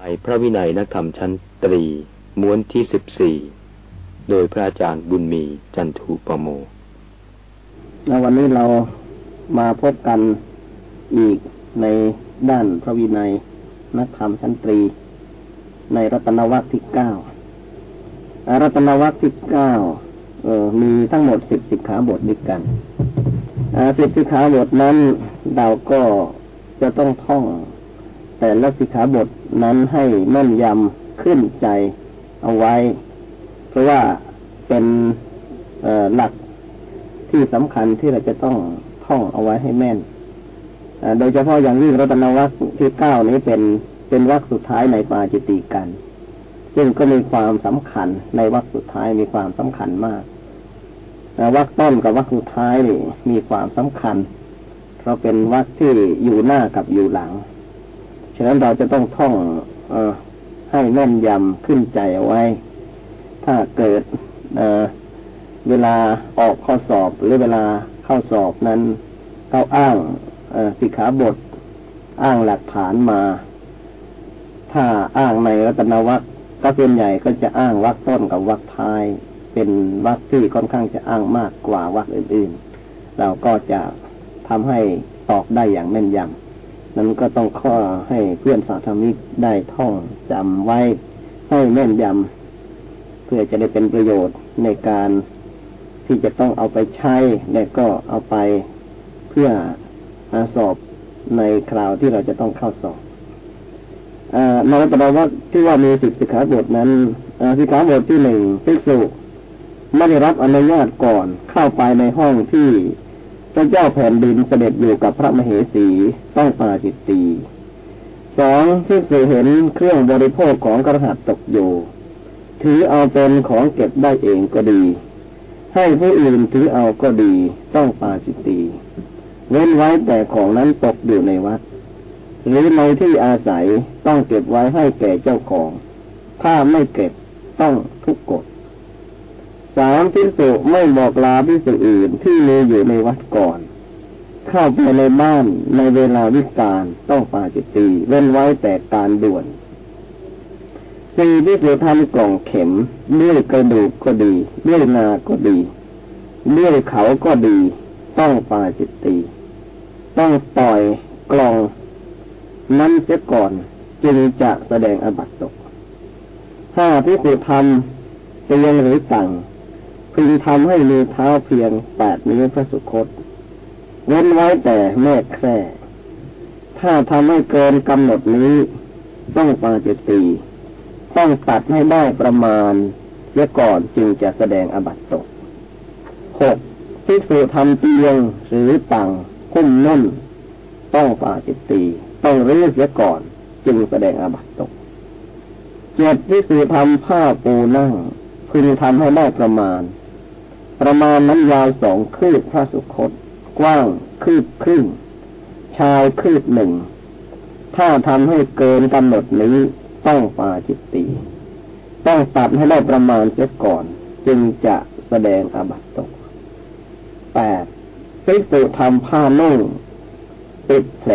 ไอพระวินัยนักธรรมชั้นตรี ม้วนที่สิบสี่โดยพระอาจารย์บุญมีจันทุปโม แลวันนี้เรามาพบกันอีกในด้านพระวินัยนักธรรมชั้นตรี ในรัตนวัตที่เก้ารัตนวัตที่เก้ามีทั้งหมดสิบสิกขาบทด้วยกันสิบสิกขาบทนั้นเราก็จะต้องท่อง แต่ละสิกขาบทนั้นให้แม่นยำขึ้นใจเอาไว้ เพราะว่าเป็นหลักที่สำคัญที่เราจะต้องท่องเอาไว้ให้แม่นโดยเฉพาะอย่างยิ่งรัตนวัคที่เก้านี้เป็นเป็นวัคสุดท้ายในปาจิติกัน ซึ่งก็มีความสำคัญในวัคสุดท้ายมีความสำคัญมากวัคต้นกับวัคสุดท้ายนี่มีความสำคัญ เพราะเป็นวัคที่อยู่หน้ากับอยู่หลัง ฉะนั้นเราจะต้องท่องอให้แม่นยำขึ้นใจเอาไว้ ถ้าเกิดเเวลาออกข้อสอบหรือเวลาเข้าสอบนั้นเขาอ้างสิขาบท อ้างหลักฐานมา ถ้าอ้างในรัตนวัคก็ส่วนใหญ่ก็จะอ้างวักต้นกับวักท้าย เป็นวักที่ค่อนข้างจะอ้างมากกว่าวักอื่นๆ เราก็จะทำให้ตอบได้อย่างแม่นยำ นั้นก็ต้องข้อให้เพื่อนสาธมิกได้ท่องจำไว้ให้แม่นยำเพื่อจะได้เป็นประโยชน์ในการที่จะต้องเอาไปใช้และก็เอาไปเพื่ออาสอบในคราวที่เราจะต้องเข้าสอบในตระว่าที่ว่ามีสิบสิขาบทนั้นสิกขาบทที่หนึ่งภิกษุไม่ได้รับอนุญาตก่อนเข้าไปในห้องที่ พระเจ้าแผ่นดินเสด็จอยู่กับพระมเหสีต้องปาจิตตีสองที่เคยเห็นเครื่องบริโภคของกระหัตตกอยู่ ถือเอาเป็นของเก็บได้เองก็ดี ให้ผู้อื่นถือเอาก็ดี ต้องปาจิตตีเว้นไว้แต่ของนั้นตกอยู่ในวัด หรือในที่อาศัยต้องเก็บไว้ให้แก่เจ้าของ ถ้าไม่เก็บต้องทุกกฎ สามพิสุไม่บอกลาพิสุอื่นที่มีอยู่ในวัดก่อน เข้าไปในบ้านในเวลาวิกาลต้องปาจิตตีเว้นไว้แต่การด่วนสี่พิสุทำกล่องเข็มเลื่อยกระดูกก็ดีเลื่อยนาก็ดีเลื่อยเขาก็ดี ต้องปาจิตตีต้องปล่อยกล่องนั้นเสียก่อนจึงจะแสดงอบัตตกห้าพิสุทำเตียงหรือสั่ง พึงทำให้มีเท้าเพียงแปดนิ้วพระสุคต เว้นไว้แต่แม่แคร่ถ้าทำให้เกินกำหนดนี้ ต้องปาจิตีต้องตัดให้ได้ประมาณเสียก่อนจึงจะแสดงอบัตตกหกพิสูทำเตียงหรือตังคุ้มนุ่น ต้องปาจิตีต้องรื้อเสียก่อนจึงแสดงอบัตตกเจ็ดพิสูทำผ้าปูนั่งพึงทำให้ได้ประมาณ ประมาณนั้นยาวสองคืบพระสุคต กว้างคืบครึ่ง ชายคืบหนึ่ง ถ้าทำให้เกินกำหนดนี้ต้องปาจิตตีต้องตัดให้ได้ประมาณเสียก่อน จึงจะแสดงอาบัตตกแปดพิสุทำผ้านุ่งปิดแผล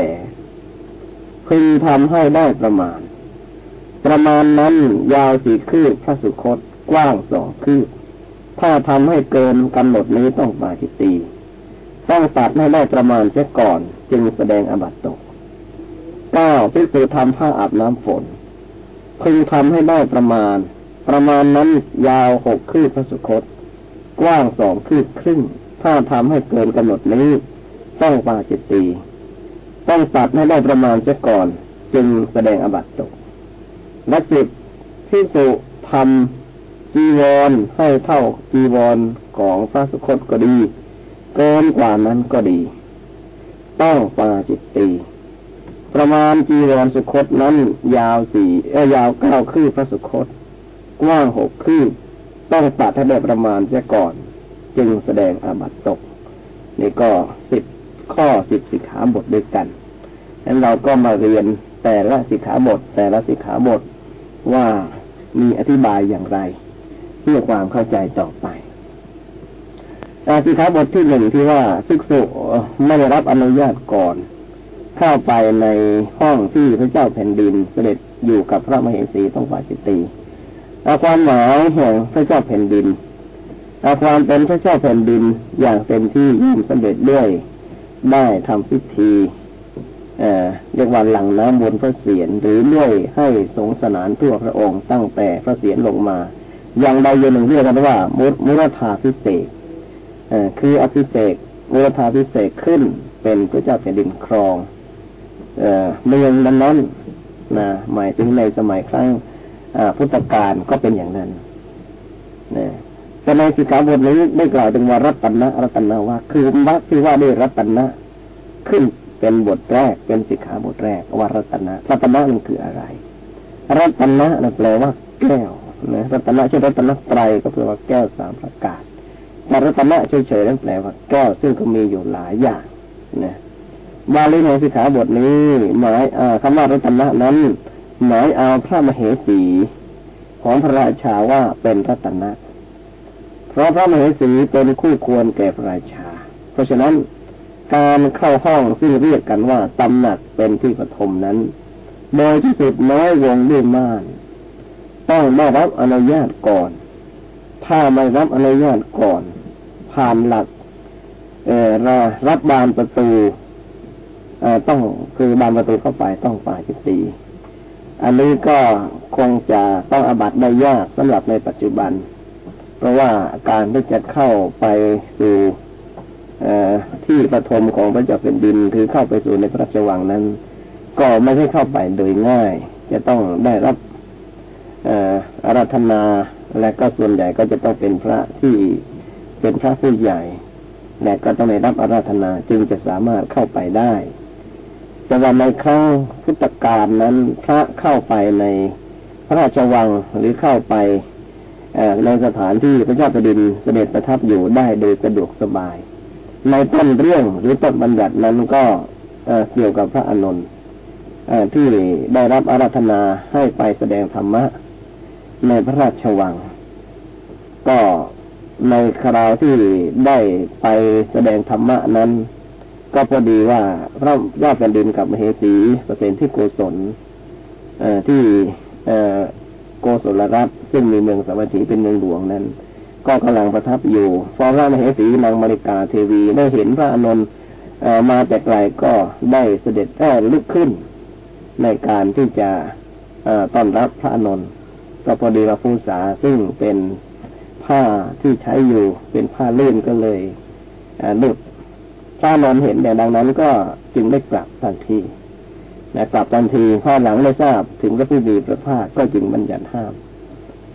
พึงทำให้ได้ประมาณ ประมาณนั้นยาวสี่คืบพระสุคต กว้างสองคืบ ถ้าทำให้เกินกำหนดนี้ต้องปาจิตตีต้องตัดให้ได้ประมาณเสียก่อน จึงแสดงอบัตตกเก้าพิสูจทำผ้าอาบน้ำฝนพึงทำให้ได้ประมาณ ประมาณนั้นยาวหกคืบพระสุคต กว้างสองคืบครึ่ง ถ้าทำให้เกินกำหนดนี้ ต้องปาจิตตีต้องตัดให้ได้ประมาณเสียก่อน จึงแสดงอบัตตกและสิบพิสุทำ จีวรให้เท่าจีวรของพระสุคตก็ดี เกินกว่านั้นก็ดี ต้องปาจิตตีประมาณจีวรสุคตนั้น ยาวสี่เอยาวเก้าคืบพระสุคต กว้างหกคืบต้องตัดให้ได้ประมาณเสียก่อน จึงแสดงอาบัตตกนี่ก็สิบข้อสิบสิกขาบทด้วยกันนั้นเราก็มาเรียนแต่ละสิกขาบทแต่ละสิกขาบทว่ามีอธิบายอย่างไร เพื่อความเข้าใจต่อไปอาสิขาบทที่หนึ่งที่ว่าศึกษุไม่ได้รับอนุญาตก่อน เข้าไปในห้องที่พระเจ้าแผ่นดินเสด็จอยู่กับพระมเหสีต้องปาจิตตีเอาความหมายแห่งพระเจ้าแผ่นดินเอาความเป็นพระเจ้าแผ่นดินอย่างเต็มที่ย่อมสำเร็จด้วยได้ทำพิธีเรียกว่าหลังน้ำบนพระเศียรหรือเลื่ยให้สงสนานทั่วพระองค์ตั้งแต่พระเศียรลงมา อย่างใดอย่างหนึ่งเรียกกันว่ามุมุรธาพิเศษคืออภิเศกมุรธาพิเศษขึ้นเป็นพระเจ้าแผ่นดินครองเมืองนั้นนั้นนะหมายถึงในสมัยครั้งพุทธกาลก็เป็นอย่างนั้นนะแต่ในสิกขาบทนี้ได้กล่าวถึงว่ารัตนะรัตนะว่า คือวักที่ว่าด้วยรัตนะขึ้นเป็นบทแรกเป็นสิกขาบทแรกว่ารัตนะรัตนะมันคืออะไร รัตนะนั่นแปลว่าแก้ว นะรัตนะเช่นรัตนะไตรก็แปลว่าแก้วสามประการแต่รัตนะเฉยๆนั่นแปลว่าแก้วซึ่งก็มีอยู่หลายอย่างนะบาลีในสิกขาบทนี้ หมายคำว่ารัตนะนั้น หมายเอาพระมเหสี ของพระราชาว่าเป็นรัตนะ เพราะพระมเหสีเป็นคู่ควรแก่พระราชา เพราะฉะนั้นการเข้าห้องซึ่งเรียกกันว่าตำหนักเป็นที่ปฐมนั้น โดยที่สุดน้อยวงด้วยม่าน ต้องได้รับอนุญาตก่อน ถ้าไม่รับอนุญาตก่อน ผ่านหลักเออรับบานประตูอต้องคือบานประตูเข้าไปต้องป่าจิตตีอันนี้ก็คงจะต้องอบัตได้ยากสำหรับในปัจจุบัน เพราะว่าการที่จะเข้าไปสู่ที่ประทมของพระเจ้าเป็นดินคือเข้าไปสู่ในพระราชวังนั้น ก็ไม่ใช่เข้าไปโดยง่าย จะต้องได้รับ อาราธนาและก็ส่วนใหญ่ก็จะต้องเป็นพระที่เป็นพระผู้ใหญ่ และก็ต้องได้รับอาราธนาจึงจะสามารถเข้าไปได้แต่ว่าในครั้งพุทธกาลนั้นพระเข้าไปในพระราชวังหรือเข้าไปในสถานที่พระเจ้าแผ่นดินเสด็จประทับอยู่ได้โดยสะดวกสบาย ในต้นเรื่องหรือต้นบัญญัตินั้นก็เกี่ยวกับพระอนุนที่ได้รับอาราธนาให้ไปแสดงธรรมะ ในพระราชวัง ก็ในคราวที่ได้ไปแสดงธรรมะนั้น ก็พอดีว่าพระย่าแผ่นดินกับมเหสีเปร์เซ็นที่โกศลที่โกศลรัฐซึ่งมีเมืองสวัสดีเป็นเมืองหลวงนั้น ก็กำลังประทับอยู่ฟอพระมเหสีนางมาริกาเทวีได้เห็นพระอนุนมาแต่ไกลก็ได้เสด็จแอ่ลุกขึ้น ในการที่จะต้อนรับพระอนุน ก็พอดีว่าผู้สาซึ่งเป็นผ้าที่ใช้อยู่เป็นผ้าเลื่อนก็เลยหลุดพระนอนเห็นแต่ดังนั้นก็จึงได้กลับทันทีนะกลับทันทีพอหลังได้ทราบถึงพระผู้ดีพระภาคก็จึงบัญญัติห้าม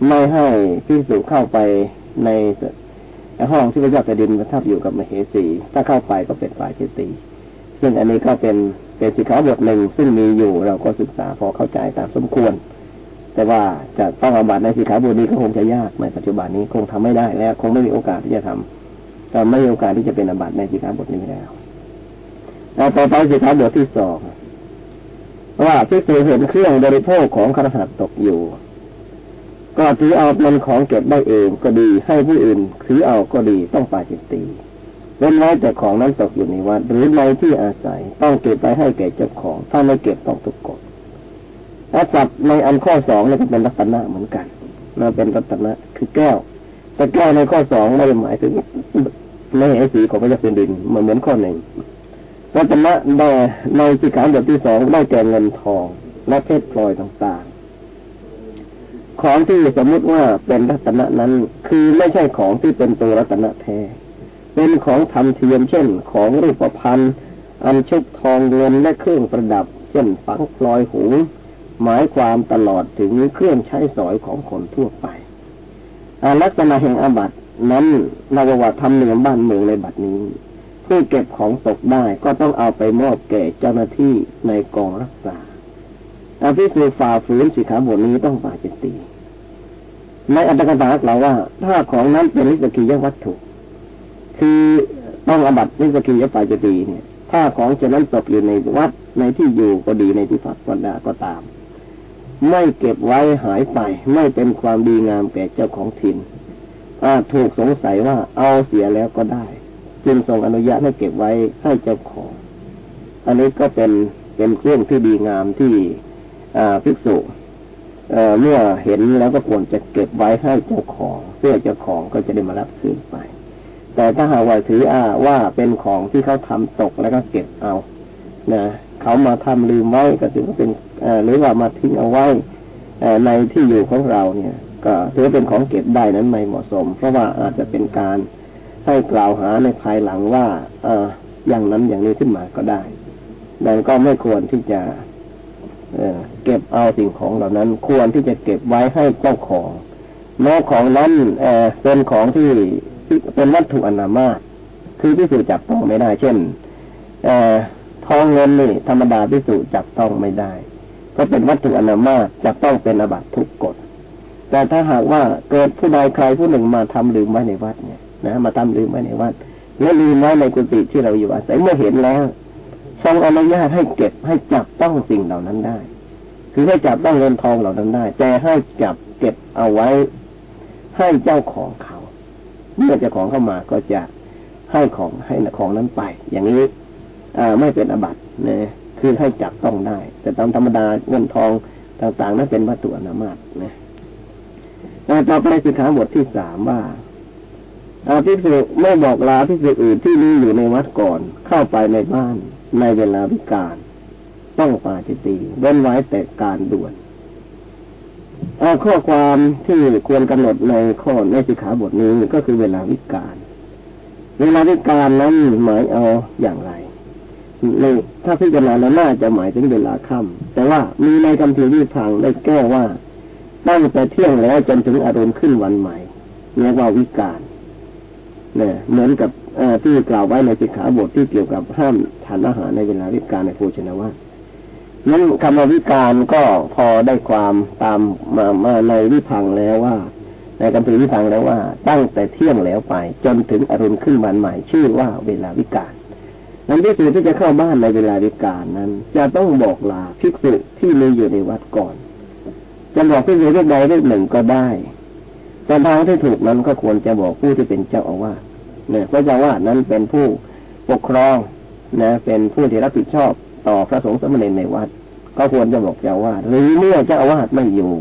ไม่ให้พิสุเข้าไปในห้องที่พระเจ้าแผ่นดินประทับอยู่กับมเหสี ถ้าเข้าไปก็เป็นฝ่ายที่ตีซึ่งอันนี้ก็เป็นเป็นสิขาบทหนึ่งซึ่งมีอยู่เราก็ศึกษาพอเข้าใจตามสมควร แต่ว่าจะต้องอาบัตในสิกขาบทนี้ก็คงจะยากในปัจจุบันนี้คงทำไม่ได้แล้ว คงไม่มีโอกาสที่จะทำก็ไม่มีโอกาสที่จะเป็นอาบัตในสิกขาบทนี้แล้วต่อไปสิกขาบทที่สองว่าพิสูจเห็นเครื่องบริโภคของครหัสตกอยู่ ก็ถือเอาเป็นของเก็บได้เองก็ดีให้ผู้อื่นถือเอาก็ดีต้องปาจิตตีเว้นไว้แต่ของนั้นตกอยู่ในวัดหรือในที่อาศัยต้องเก็บไปให้แก่เจ้าของถ้าไม่เก็บต้องทุกกฎ อาศัพท์ในอันข้อสองนี่ก็เป็นรัตนะเหมือนกันนั่นเป็นรัตนะคือแก้ว แต่แก้วในข้อสองไม่ได้หมายถึงไม่ให้สีของพระเจ้าเป็นดินเหมือนเหมือนข้อหนึ่งรัตนะได้ในสิกขาบทที่สองได้แก่เงินทอง และเพชรพลอยต่างๆ ของที่สมมุติว่าเป็นรัตนะนั้น คือไม่ใช่ของที่เป็นตัวรัตนะแท้เป็นของทำเทียมเช่น ของรูปพันธ์อันชุบทองเงินและเครื่องประดับ เช่นฝังพลอยหู หมายความตลอดถึงเครื่องใช้สอยของคนทั่วไปลักษณะแห่งอาบัตินั้นนววัตทำเหนือบ้านเมืองในบัดนี้ผู้เก็บของตกได้ก็ต้องเอาไปมอบแก่เจ้าหน้าที่ในกองรักษาอาภิสุฝ่าฝืนสิขาบทนี้ต้องป่าจิตตีในอัตถกถากล่าวว่า ถ้าของนั้นเป็นนิสกิยวัตถุ คือต้องอบัตนิสกิยปาจิตีเนี่ย ถ้าของจะนั้นตกอยู่ในวัดในที่อยู่ก็ดีในที่พักก็ได้ก็ตาม ไม่เก็บไว้หายไป ไม่เป็นความดีงามแก่เจ้าของถิ่นอาจถูกสงสัยว่าเอาเสียแล้วก็ได้ จึงทรงอนุญาตให้เก็บไว้ให้เจ้าของ อันนี้ก็เป็นเป็นเครื่องที่ดีงามที่ภิกษุเมื่อเห็นแล้วก็ควรจะเก็บไว้ให้เจ้าของเพื่อเจ้าของก็จะได้มารับคืนไป แต่ถ้าหากว่าถืออาว่าเป็นของที่เขาทำตกแล้วก็เก็บเอานะเขามาทำลืมไว้ก็ถือว่าเป็น หรือว่ามาทิ้งเอาไว้ในที่อยู่ของเราเนี่ย ก็ถือเป็นของเก็บได้นั้นไม่เหมาะสม เพราะว่าอาจจะเป็นการให้กล่าวหาในภายหลังว่าออย่างนั้นอย่างนี้ขึ้นมาก็ได้ดังนั้นก็ไม่ควรที่จะเอเก็บเอาสิ่งของเหล่านั้น ควรที่จะเก็บไว้ให้เจ้าของแม้ของนั้นเอเป็นของที่เป็นวัตถุอนามาตคือพิสูจจับต้องไม่ได้ เช่นเอทองเงินนี่ธรรมดาพิสูจจับต้องไม่ได้ ก็เป็นวัตถุอนามาจะต้องเป็นอบัตทุกกฎแต่ถ้าหากว่าเกิดผู้ใดใครผู้หนึ่งมาทำลืมไว้ในวัดเนี่ยนะมาทำลืมไว้ในวัด แล้วลืมไว้ในกุฏิที่เราอยู่อาศัยเมื่อเห็นแล้วทรงอนุญาตให้เก็บให้จับต้องสิ่งเหล่านั้นได้ คือให้จับต้องเงินทองเหล่านั้นได้ แต่ให้จับเก็บเอาไว้ ให้เจ้าของเขาเมื่อเจ้าของเข้ามาก็จะให้ของให้ของนั้นไป อย่างนี้อ่าไม่เป็นอบัตนะ คือให้จับต้องได้ แต่ตามธรรมดาเงินทองต่างๆนั้นเป็นวัตถุอนามาตนะต่อไปสิขาบทที่สามว่าอาภิสุไม่บอกลาภิสุอื่นที่มีอยู่ในวัดก่อน เข้าไปในบ้านในเวลาวิการ ต้องปาจิตีเว้นไว้แต่การด่วนข้อความที่ควรกำหนดในข้อในสิกขาบทนี้ก็คือเวลาวิการ เวลาวิการนั้นหมายเอาอย่างไร ในถ้าพิจารณาแล้วน่าจะหมายถึงเวลาค่ำแต่ว่ามีในคำพีวิพังได้แก้ว่าตั้งแต่เที่ยงแล้วจนถึงอารมณ์ขึ้นวันใหม่เรียกว่าวิการเนี่ยเหมือนกับที่กล่าวไว้ในสิกขาบทที่เกี่ยวกับห้ามทานอาหารในเวลาวิการในโภชนาวัตนั้นคำว่าวิการก็พอได้ความตามมามาในวิพังแล้วว่า ในคำพีวิพังแล้วว่า ตั้งแต่เที่ยงแล้วไป จนถึงอรุณขึ้นวันใหม่ ชื่อว่าเวลาวิการ นั้นที่สุที่จะเข้าบ้านในเวลาวิการนั้น จะต้องบอกลาภิกษุที่มีอยู่ในวัดก่อน จะบอกภิกษุเรื่องใดเรื่องหนึ่งก็ได้แต่ทางที่ถูกนั้นก็ควรจะบอกผู้ที่เป็นเจ้าอาวาสเนี่ยพระเจ้าอาวาสนั้นเป็นผู้ปกครองนะ เป็นผู้ที่รับผิดชอบต่อพระสงฆ์สมณีในวัด ก็ควรจะบอกเจ้าอาวาสหรือเมื่อเจ้าอาวาสไม่อยู่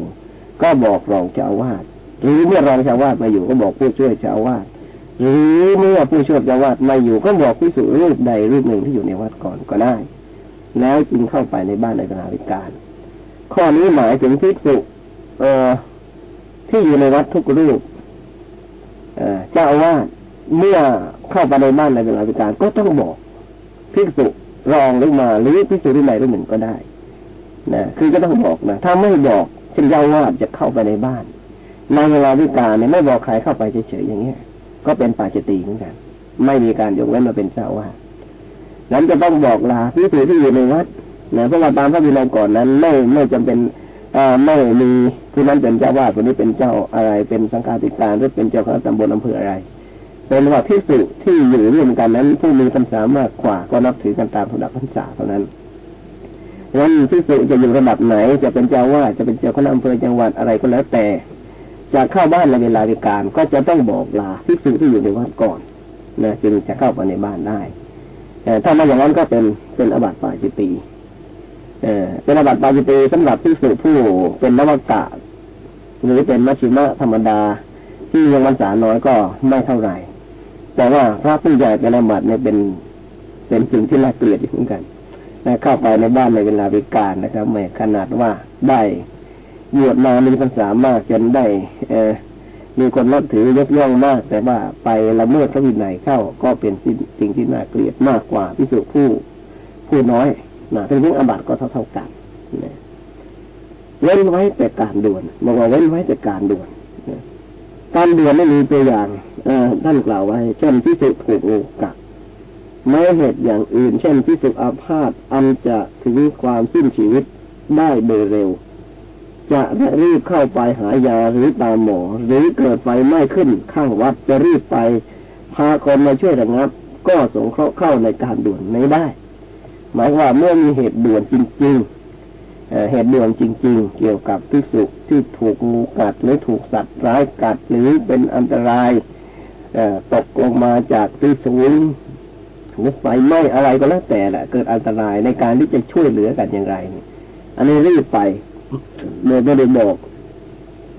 ก็บอกรองเจ้าอาวาสหรือเมื่อรองเจ้าอาวาสมาอยู่ก็บอกผู้ช่วยเจ้าอาวาส หรือเมื่อผู้ช่วยเจ้าอาวาสมาอยู่ก็บอกพิสุรูปใดรูปหนึ่งที่อยู่ในวัดก่อนก็ได้ แล้วจึงเข้าไปในบ้านในขณะวิการ ข้อนี้หมายถึงพิสุเอ่อที่อยู่ในวัดทุกรูปเจ้าอาวาสเมื่อเข้าไปในบ้านในเวลาราชการก็ต้องบอกภิกษุรองหรือมาหรือภิกษุที่ไหนหรือหนึ่งก็ได้นะคือก็ต้องบอกนะถ้าไม่บอกเช่นเจ้าวาจะเข้าไปในบ้านในเวลาวิการเนี่ยไม่บอกใครเข้าไปเฉยๆอย่างเงี้ย ก็เป็นปาจิตีเหมือนกัน ไม่มีการยกเว้นมาเป็นเจ้าวาดนั้นจะต้องบอกลาภิกษุที่อยู่ในวัดนะเพราะว่าตามพระวินัยก่อนนั้น ไม่ไม่จำเป็นไม่มีผู้นั้นเป็นเจ้าวาดคนนี้เป็นเจ้าอะไร เป็นสังฆาธิการหรือเป็นเจ้าคณะตำบลอำเภออะไร เป็นว่าที่สุที่อยู่ร่วมกันนั้นผู้มีพรรษามากกว่าก็นับถือกันตามระดับพรรษาเท่านั้นนั้นที่สุจะอยู่ระดับไหนจะเป็นเจ้าวาดจะเป็นเจ้าคณะอำเภอจังหวัดอะไรก็แล้วแต่ จะเข้าบ้านในเวลาวิการก็จะต้องบอกลาที่สุที่อยู่ในวัดก่อนนะจึงจะเข้าไปในบ้านได้แต่ถ้าไม่อย่างนั้นก็เป็นเป็นอบัติฝ่ายจิตีเออเป็นอบัติปาจิตีสำหรับพิสุผู้เป็นนวกะหรือเป็นมัชชิมะธรรมดา ที่ยังวันษาน้อยก็ไม่เท่าไหร่ แต่ว่าพระผู้ใหญ่เป็นอบัติเนี่ยเป็นเป็นสิ่งที่น่าเกลียดเหมือนกันนะเข้าไปในบ้านในเวลาวิการนะครับไม่ขนาดว่าได้ บวชมามีภาษามากจนได้เอมีคนนับถือยกย่องมาก แต่ว่าไปละเมิดพระวินัยเข้าก็เป็นสิ่งที่น่าเกลียดมากกว่าพิสุผู้ผู้น้อยนะถึงถึงอบัตก็เท่าเท่ากันเว้นไว้แต่การด่วนบอกว่าเว้นไว้แต่การด่วนการด่วนไม่มีตัวอย่างอท่านกล่าวไว้เช่นพิสุถูกงูกัดไม่เหตุอย่างอื่น เช่นพิสุอาพาธอันจะถึงความสิ้นชีวิตได้โดยเร็ว จะรีบเข้าไปหายาหรือตามหมอ หรือเกิดไฟไหม้ขึ้นข้างวัดจะรีบไป พาคนมาช่วยระงับ ก็สงเคราะห์เข้าในการด่วนนี้ได้ หมายว่าเมื่อมีเหตุด่วนจริงๆเหตุด่วนจริง ๆ เกี่ยวกับพิสุที่ถูกงูกัดหรือถูกสัตว์ร้ายกัดหรือเป็นอันตรายตกลงมาจากที่สูงหรือไฟไหม้อะไรก็แล้วแต่แหละเกิดอันตรายในการที่จะช่วยเหลือกันอย่างไร อันนี้รีบไป โดยไม่ได้บอก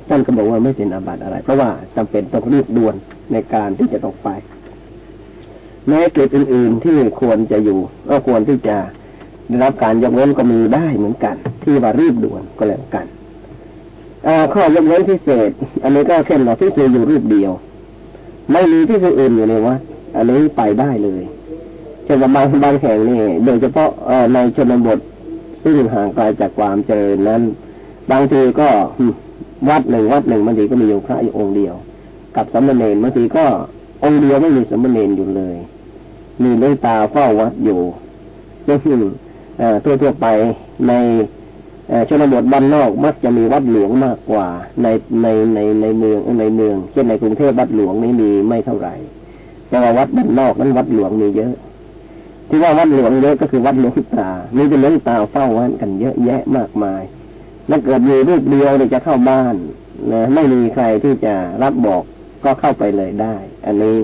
ท่านก็บอกว่าไม่เป็นอาบัติอะไร เพราะว่าจำเป็นต้องรีบด่วนในการที่จะต้องไปแม้กิจอื่น ๆ ที่ควรจะอยู่ ก็ควรที่จะได้รับการยกเว้นก็มีได้เหมือนกัน ที่ว่ารีบด่วนก็แล้วกันข้อยกเว้นพิเศษ อันนี้ก็เช่นเราที่เคยอยู่รูปเดียว ไม่มีที่อื่นอยู่ในวัดอันนี้ไปได้เลยเช่นบางบางแห่งนี่โดยเฉพาะในชนบท ซึ่งห่างไกลจากความเจริญนั้น บางทีก็วัดหนึ่งวัดหนึ่งบางทีก็มีอยู่พระอยู่องค์เดียว กับสมณเณรบางทีก็องค์เดียวไม่มีสมณเณรอยู่เลยมีด้วยตาเฝ้าวัดอยู่ก็คือทั่วทั่วไปในชนบทบ้านนอกมักจะมีวัดหลวงมากกว่า ในในในในเมืองในเมือง เช่นในกรุงเทพวัดหลวงนี่มีไม่เท่าไหร่แต่ว่าวัดบ้านนอกนั้นวัดหลวงมีเยอะ ที่ว่าวัดหลวงเยอะก็คือวัดหลวงตามีเป็นหลวงตาเฝ้าวัดกันเยอะแยะมากมายถ้าเกิดมีรูปเดียวเนี่ยจะเข้าบ้านนะไม่มีใครที่จะรับบอกก็เข้าไปเลยได้ อันนี้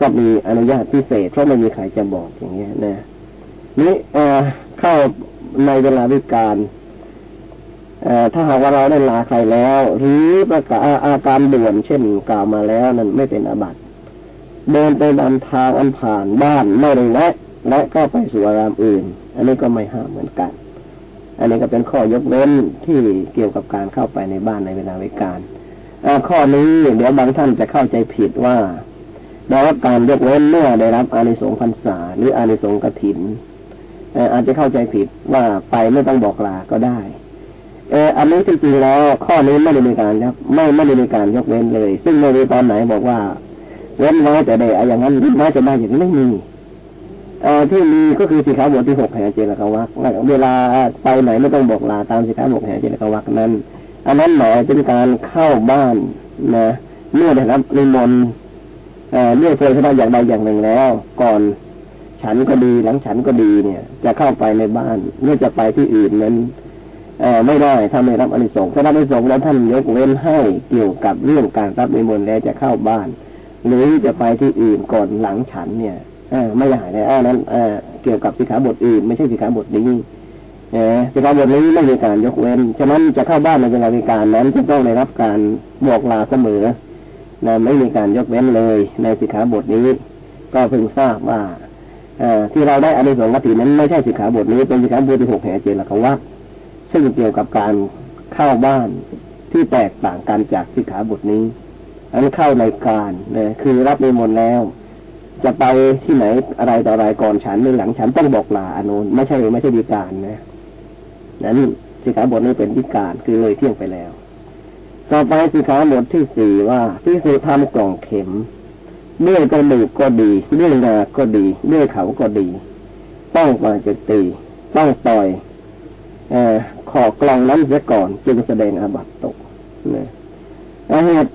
ก็มีอนุญาตพิเศษเพราะไม่มีใครจะบอกอย่างเงี้ยนะนี่เข้าในเวลาวิการถ้าหากว่าเราได้ลาใครแล้ว หรือประกาศอาการด่วนเช่นกล่าวมาแล้วนั้นไม่เป็นอาบัติเดินไปตามทางอันผ่านบ้านไม่ได้และ และก็ไปสู่อารามอื่น อันนี้ก็ไม่ห้ามเหมือนกัน อันนี้ก็เป็นข้อยกเว้นที่เกี่ยวกับการเข้าไปในบ้านในเวลาวิการข้อนี้เดี๋ยวบางท่านจะเข้าใจผิดว่าได้รับการยกเว้นเมื่อได้รับอานิสงส์พรรษา หรืออานิสงส์กถินอาจจะเข้าใจผิดว่าไปไม่ต้องบอกลาก็ได้เอออันนี้จริงๆแล้วข้อนี้ไม่ได้มีการครับ ไม่ไม่ได้มีการยกเว้นเลย ซึ่งไม่มีตอนไหนบอกว่า เว้นไว้แต่ได้อย่างนั้นไม่จะได้อย่างนี้ไม่มี เออที่มีก็คือสิขาบทที่หกแห่งเจรกวักเวลาไปไหนไม่ต้องบอกลาตามสิขาบทแห่งเจรกวักนั้น อันนั้นหมายเป็นการเข้าบ้านนะเมื่อได้รับนิมนต์เมื่อเคยชนะอย่างใดอย่างหนึ่งแล้ว ก่อนฉันก็ดีหลังฉันก็ดีเนี่ย จะเข้าไปในบ้านเมื่อจะไปที่อื่นนั้นเอไม่ได้ถ้าไม่รับอนิสงส์ถ้ารับอนิสงส์แล้วท่านยกเว้นให้เกี่ยวกับเรื่องการรับนิมนต์แล้วจะเข้าบ้าน หรือจะไปที่อื่นก่อนหลังฉันเนี่ย ไม่ได้เลยอันนั้นเเกี่ยวกับสิขาบทอื่นไม่ใช่สิขาบทนี้เอสิขาบทนี้ไม่มีการยกเว้น ฉะนั้นจะเข้าบ้านในเวลาวิการนั้นจะต้องได้รับการบอกลาเสมอนะไม่มีการยกเว้นเลย ในสิขาบทนี้ ก็เพิ่งทราบว่าอที่เราได้อานิสงส์วัตถินั้นไม่ใช่สิขาบทนี้เป็นสิขาบทที่หกแห่งเจรควัตซึ่งเกี่ยวกับการเข้าบ้านที่แตกต่างกันจากสิขาบทนี้อันเข้าในการนะคือรับในมนแล้ว จะไปที่ไหนอะไรต่ออะไรก่อนฉันหรือหลังฉันต้องบอกลาอนุนไม่ใช่ไม่ใช่ดีการนะนั้นสิขาบทนี้เป็นวิการคือเลยเที่ยงไปแล้ว ต่อไปสิขาบทที่สี่ว่าที่สุทำกล่องเข็มเมื่อกระดูกก็ดีเรื่องงาก็ดีเรื่องเขาก็ดี ต้องมาจะตีต้องต่อยอขอกลองนั้นเสียก่อนจึงแสดงอาบัตตกนะเหตุ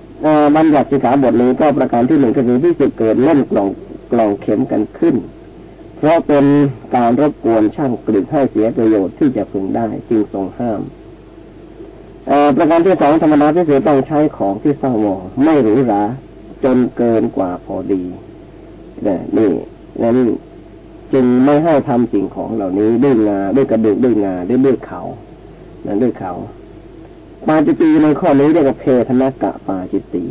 บัญญัติสิขาบทนี้ก็ประการที่หนึ่งก็คือที่จะเกิดเล่นกล่อง กล่องเข็มกันขึ้น เพราะเป็นการรบกวนช่างกลิ่นให้เสียประโยชน์ที่จะพึงได้จึงทรงห้ามประการที่สองธรรมนาที่เสียต้องใช้ของที่สร้างวอไม่หรูหราจนเกินกว่าพอดีนี่นั้นจึงไม่ให้ทำสิ่งของเหล่านี้ด้วยงาด้วยกระดูกด้วยงาด้วยด้วยเขานั่นด้วยเขาปาจิตีในข้อนี้เรียกว่าเพทนกะปาจิตี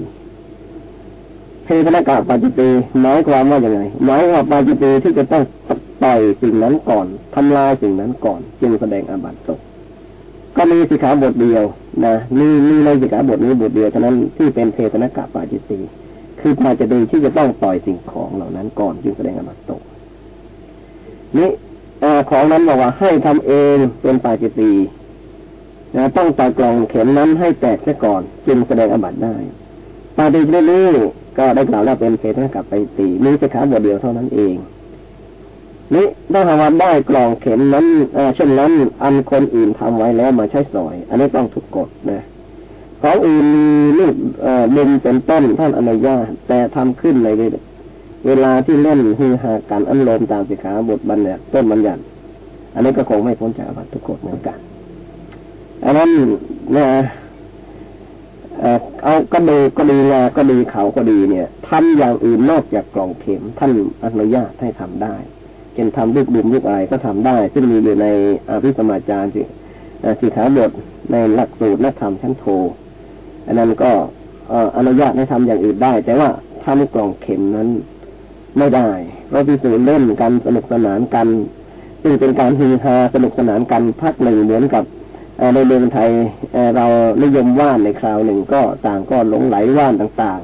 เพทนกะปาจิตีหมายความว่าอย่างไรหมายว่าปาจิตีที่จะต้องปล่อยสิ่งนั้นก่อนทำลายสิ่งนั้นก่อน จึงแสดงอาบัติตกก็มีสิขาบทเดียวนะมีมีในสิขาบทนี้บทเดียวเท่านั้นที่เป็นเพทนกะปาจิตีคือปาจิตีที่จะต้องปล่อยสิ่งของเหล่านั้นก่อนจึงแสดงอาบัติตกนี่ของนั้นบอกว่าให้ทำเองเป็นปาจิตีนะต้องตัดกล่องเข็มนั้นให้แตกซะก่อน จึงแสดงอบัตได้ปาฏิเรื่องนี้ ก็ได้กล่าวว่าเป็นเพศกับไปตีมีสขาบทเดียวเท่านั้นเองนี่ถ้าหากว่าได้กล่องเข็มนั้นเช่นนั้น อันคนอื่นทำไว้แล้วมาใช้สอย อันนี้ต้องถูกกฎนะของอื่นมีลูกเด่นเป็นต้นท่านอนุญาตแต่ทำขึ้นในเวลาที่เล่นฮือฮาการอันลมตามสิขาบทบัญญัติต้นบัญญัติอันนี้ก็คงไม่พ้นจากวัตถุกฎเหมือนกันอันนั้นนะ เอาก็ดีก็ดีงาก็ดีเขาก็ดีเนี่ยทำอย่างอื่นนอกจากกล่องเข็ม ท่านอนุญาตให้ทำได้เช่นทำลูกดุมลูกอะไรก็ทำได้ ซึ่งมีอยู่ในอภิสมาจารย์สิสิขาบทในหลักสูตรนักธรรมชั้นโทอันนั้นก็อนุญาตให้ทำอย่างอื่นได้ แต่ว่าทำกล่องเข็มนั้นไม่ได้เพราะพิสูจน์เล่นกันสนุกสนานกันซึ่งเป็นการฮือฮาสนุกสนานกันพักหนึ่งเหมือนกับ ในเมืองไทยเรานิยมว่านในคราวหนึ่งก็ต่างก็หลงไหลว่านต่าง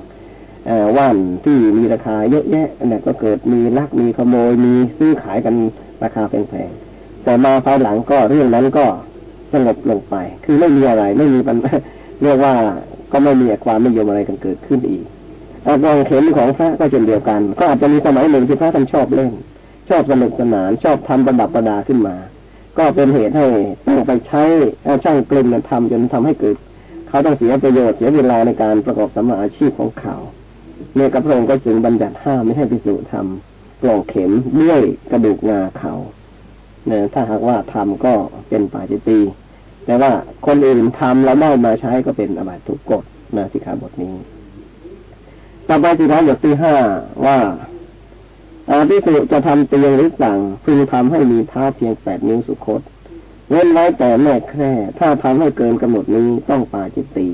ๆว่านที่มีราคาเยอะแยะเนี่ยก็เกิดมีลักมีขโมยมีซื้อขายกันราคาแพงๆแต่มาภายหลังก็เรื่องนั้นก็สงบลงไป คือไม่มีอะไรไม่มีปัญเรียกว่าก็ไม่มีความนิยมอะไรกันเกิดขึ้นอีกอากองเข็มของพระก็เช่นเดียวกัน ก็อาจจะมีสมัยหนึ่งที่พระท่านชอบเล่น ชอบสนุกสนานชอบทำประดับประดาขึ้นมา ก็เป็นเหตุให้ต้องไปใช้ช่างกลิ่นทำจนทำให้เกิด เขาต้องเสียประโยชน์เสียเวลาในการประกอบสมาอาชีพของเขาเนี่ยกระพงก็จึงบัญญัติห้ามไม่ให้พิสูจน์ทำกล่องเข็มเลื่อยกระดูกงาเขาเนี่ยถ้าหากว่าทำก็เป็นปาจิตีแต่ว่าคนอื่นทำแล้วได้มาใช้ก็เป็นอบัตทุกกฎนะสิขาบทนี้ ต่อไปสิขาบทที่ห้าว่า อาพิสุจะทำเตียงหรือสั่งพึงทำให้มีเท้าเพียงแปดนิ้วสุคต เว้นไว้แต่แม่แค่ถ้าทำให้เกินกำหนดนี้ต้องปาจิตตี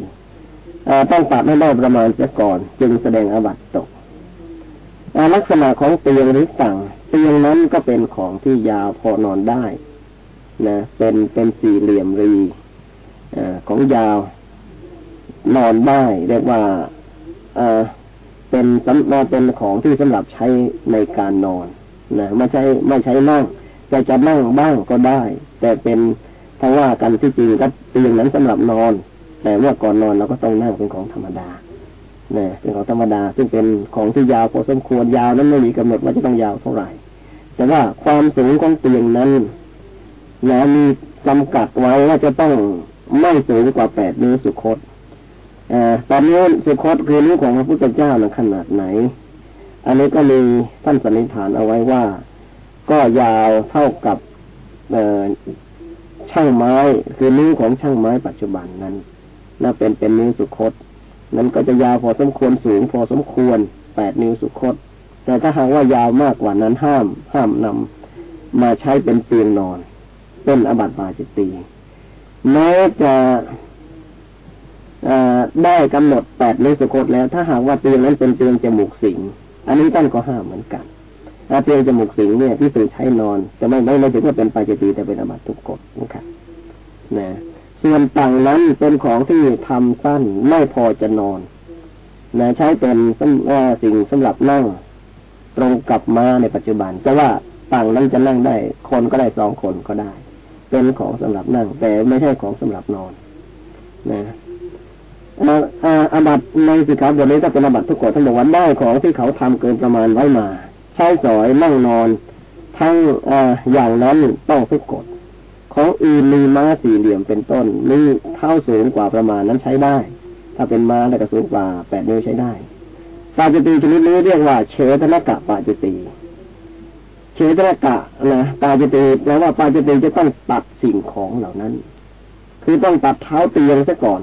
ต้องตัดให้ได้ประมาณเสียก่อน จึงแสดงอบัตตกลักษณะของเตียงหรือสั่งเตียงนั้นก็เป็นของที่ยาวพอนอนได้นะเป็นเป็นสี่เหลี่ยมรีอของยาวนอนได้เรียกว่า เป็นสำมาเป็นของที่สำหรับใช้ในการนอนนะไม่ใช่ไม่ใช้นั่งจะจะนั่งบ้างก็ได้ แต่เป็นถ้าว่ากันที่จริงก็เตียงนั้นสำหรับนอน แต่ว่าก่อนนอนเราก็ต้องนั่งเป็นของธรรมดาเนี่ยเป็นของธรรมดา ซึ่งเป็นของที่ยาวพอสมควรยาวนั้นไม่มีกำหนดว่าจะต้องยาวเท่าไหร่ แต่ว่าความสูงของเตียงนั้นนะมีจำกัดไว้ว่าจะต้องไม่สูงกว่าแปดนิ้วสุคต ตอนนี้สุคตคือนิ้วของพระพุทธเจ้านะขนาดไหน อันนี้ก็มีท่านสันนิษฐานเอาไว้ว่า ก็ยาวเท่ากับช่างไม้คือนิ้วของช่างไม้ปัจจุบันนั้นน่าเป็นเป็นนิ้วสุคตนั้นก็จะยาวพอสมควรสูงพอสมควรแปดนิ้วสุคต แต่ถ้าหากว่ายาวมากกว่านั้นห้ามห้ามนำมาใช้เป็นเตียงนอน เป็นอบัติปาจิตตีแม้จะ ได้กำหนดแปดนิ้วสุคตแล้ว ถ้าหากว่าเตียงนั้นเป็นเตียงจมูกสิง อันนี้ท่านก็ห้ามเหมือนกันเตียงจมูกสิงเนี่ยที่สื่อใช้นอนจะไม่ไม่ไม่ถือว่าเป็นปาจิตีแต่เป็นอบัตทุกกฎนะครับนะส่วนต่างนั้นเป็นของที่ทำสั้นไม่พอจะนอนนะใช้เป็นสิ่งสำหรับนั่ง ตรงกลับมาในปัจจุบันจะว่าต่างนั้นจะนั่งได้ คนก็ได้สองคนก็ได้ เป็นของสำหรับนั่ง แต่ไม่ใช่ของสำหรับนอน นะ อาบัตในสิกขาบทนี้ก็เป็นอาบัตทุกกฎทั้งหมดวันได้ของที่เขาทำเกินประมาณไว้มา ใช้สอยนั่งนอน ทั้งออย่างนั้นต้องทุกกฎของอื่นมีม้าสี่เหลี่ยมเป็นต้นมีเท่าสูงกว่าประมาณนั้นใช้ได้ ถ้าเป็นม้าแล้วก็สูงกว่าแปดนิ้วใช้ได้ปาจิตีชนิดนี้เรียกว่าเชตนกะปาจิตีเชตนกะนะปาจิตีแปลว่าปาจิตีจะต้องตัดสิ่งของเหล่านั้น คือต้องตัดเท้าเตียงซะก่อน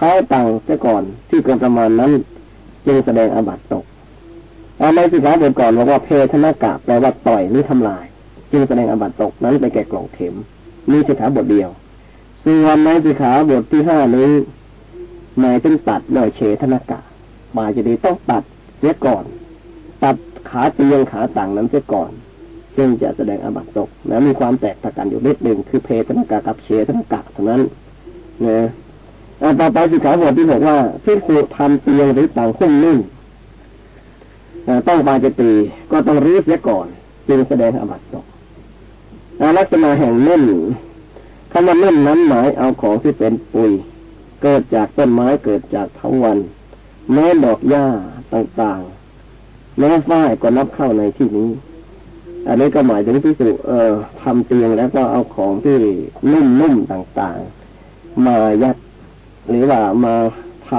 เท้าตังซะก่อนที่เกินประมาณนั้นจึงแสดงอบัตตกเอาในสิกขาบทก่อนบอกว่าเพทนากะแปลว่าต่อยหรือทำลาย จึงแสดงอบัตตกนั้นไปแก่กล่องเข็มมีสิกขาบทเดียวส่วนในสิกขาบทที่ห้านี้หมายถึงตัดโดยเฉทนากะมาจะดีต้องตัดเสียก่อน ตัดขาเตียงขาต่างนั้นเสียก่อนซึ่งจะแสดงอบัตตกนะมีความแตกต่างกันอยู่นิดหนึ่งคือเพทนากะกับเฉทนากะเท่านั้นนะ ต่อไปสิขาบทที่บอกว่าพิสูจทำเตียงหรือต่างคุ้มนิ่งต้องปาจะตีก็ต้องรื้อเสียก่อนจึงแสดงอบัตตกลักษณะแห่งเม่นคำว่าเม่นนั้นหมายเอาของที่เป็นปุ๋ย เกิดจากต้นไม้เกิดจากเถาวันแม้ดอกหญ้าต่างๆแม้ฝ้ายก็นับเข้าในที่นี้ อันนี้ก็หมายถึงที่สุเอ่อทำเตียงแล้วก็เอาของที่นุ่มๆต่างๆ มายัด หรือว่ามาท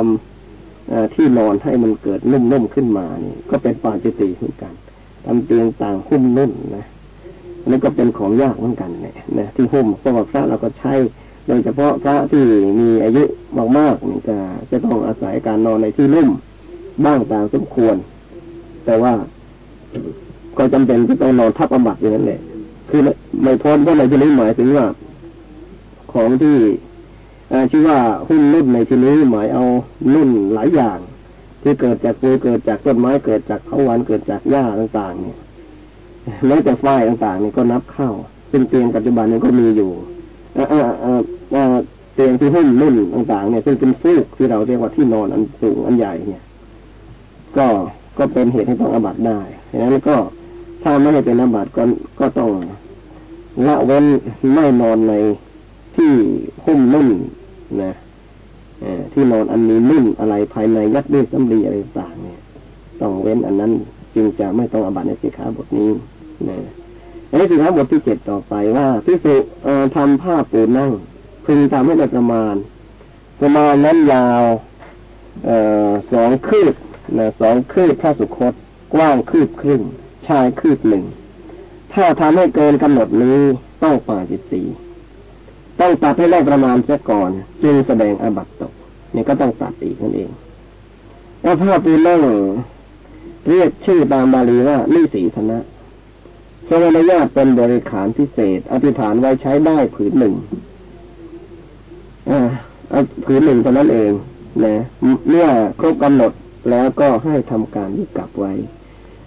ำที่นอนให้มันเกิดนุ่มๆขึ้นมานี่ ก็เป็นปาจิตีเหมือนกันทำเตียงต่างหุ้มนุ่มนะนี่ก็เป็นของยากเหมือนกันเนี่ยนะที่หุ้มเพราะว่าพระเราก็ใช้โดยเฉพาะพระที่มีอายุมากๆนี่จะจะต้องอาศัยการนอนในที่นุ่มบ้างตามสมควร แต่ว่าก็จำเป็นที่ต้องนอนทับอาบัติอย่างนั้นแหละคือไม่พ้นเพราะในที่นี้หมายถึงว่า ของที่ ชื่อว่าหุ้นนุ่นในที่นี้หมายเอานุ่นหลายอย่าง ที่เกิดจากปูเกิดจากต้นไม้เกิดจากเขาวันเกิดจากหญ้าต่างๆ เนี่ยแม้แต่ฝ้ายต่างๆนี่ก็นับเข้า ซึ่งเตียงปัจจุบันนี้ก็มีอยู่เตียงที่หุ้นนุ่นต่างๆ เนี่ยซึ่งเป็นฟูกที่เราเรียกว่าที่นอนอันสูงอันใหญ่เนี่ย ก็ก็เป็นเหตุให้ต้องอาบัตได้ดังนั้นก็ถ้าไม่ให้เป็นอาบัตก็ก็ต้องละเว้นไม่นอนในที่หุ้มนุ่น นะที่นอนอันนี้นุ่นอะไรภายในยัดด้วยสำลีอะไรต่างเนี่ย ต้องเว้นอันนั้นจึงจะไม่ต้องอบัตในสิกขาบทนี้นะอันนี้สิกขาบทที่เจ็ดต่อไปว่าพิสุทำผ้าปูนั่ง พึงทำให้ได้ประมาณ ประมาณนั้นยาวอสองคืบนะสองคืบพระสุคต กว้างคืบครึ่ง ชายคืบหนึ่ง ถ้าทำให้เกินกำหนดนี้ต้องป่าจิตสี ต้องตัดให้ได้ประมาณเสียก่อน จึงแสดงอาบัตตกนี่ก็ต้องตัดอีกนั่นเองแล้วภาพปีนั่งเรียกชื่อตามบาลีว่าลิสีธนะทรงอนุญาตเป็นบริขารพิเศษ อธิษฐานไว้ใช้ได้ผืนหนึ่งอ่าผืนหนึ่งเท่านั้นเองนะเมื่อครบกำหนดแล้วก็ให้ทำการยึดกลับไว้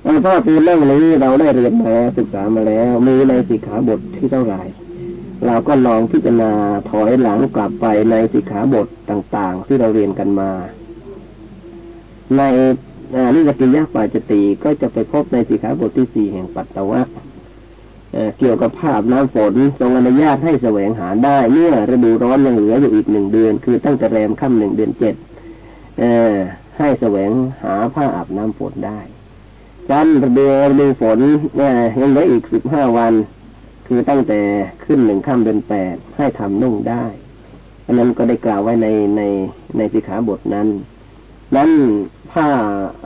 อันพ่อปีเรื่องนี้เราได้เรียนมาศึกษามาแล้ว มีในสิกขาบทที่เท่าไหร่ เราก็ลองพิจารณาถอยหลังกลับไปในสิกขาบทต่างๆ ที่เราเรียนกันมา ในนิสกิยาปาจตีก็จะไปพบในสิกขาบทที่สี่แห่งปัตตวะเกี่ยวกับภาพน้ำฝนทรงอนุญาตให้แสวงหาได้เมื่อฤดูร้อนยังเหลืออยู่อีกหนึ่งเดือน คือตั้งแต่แรมค่ำหนึ่งเดือนเจ็ดให้แสวงหาผ้าอาบน้ำฝนได้จันเดือนมีฝนเนี่ยยังเหลืออีกสิบห้าวัน คือตั้งแต่ขึ้นหนึ่งข้ามเดือนแปดให้ทำนุ่งได้ อันนั้นก็ได้กล่าวไว้ในในในสิขาบทนั้น นั้นผ้า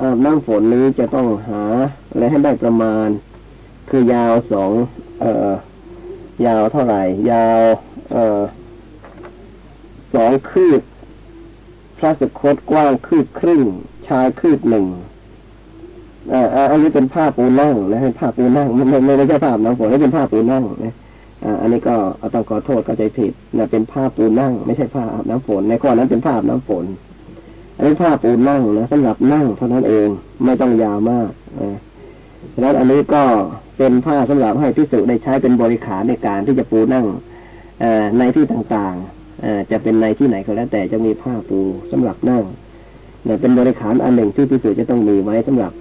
อาบน้ำฝนนี้จะต้องหาและให้ได้ประมาณ คือยาวสองเอ่อยาวเท่าไหร่ ยาว เอ่อสองคืบพระสุคตกว้างคืบครึ่ง ชายคืบหนึ่ง อ่าอันนี้เป็นผ้าปูนั่งนะให้ผ้าปูนั่งไม่ไม่ไม่ใช่ผ้าน้ำฝนนี่เป็นผ้าปูนั่งนะอ่าอันนี้ก็ต้องขอโทษเข้าใจผิดนะเป็นผ้าปูนั่ง ไม่ใช่ผ้าอาบน้ำฝน ในข้อนั้นเป็นผ้าอาบน้ำฝน อันนี้ผ้าปูนั่งนะสำหรับนั่งเท่านั้นเองไม่ต้องยาวมากนะฉะนั้นอันนี้ก็เป็นผ้าสำหรับให้พิสุได้ใช้เป็นบริขารในการที่จะปูนั่งอในที่ต่างๆจะเป็นในที่ไหนก็แล้ว แต่จะมีผ้าปูสำหรับนั่งเนี่ยเป็นบริขารอันหนึ่งที่พิสุจะต้องมีไว้สำหรับ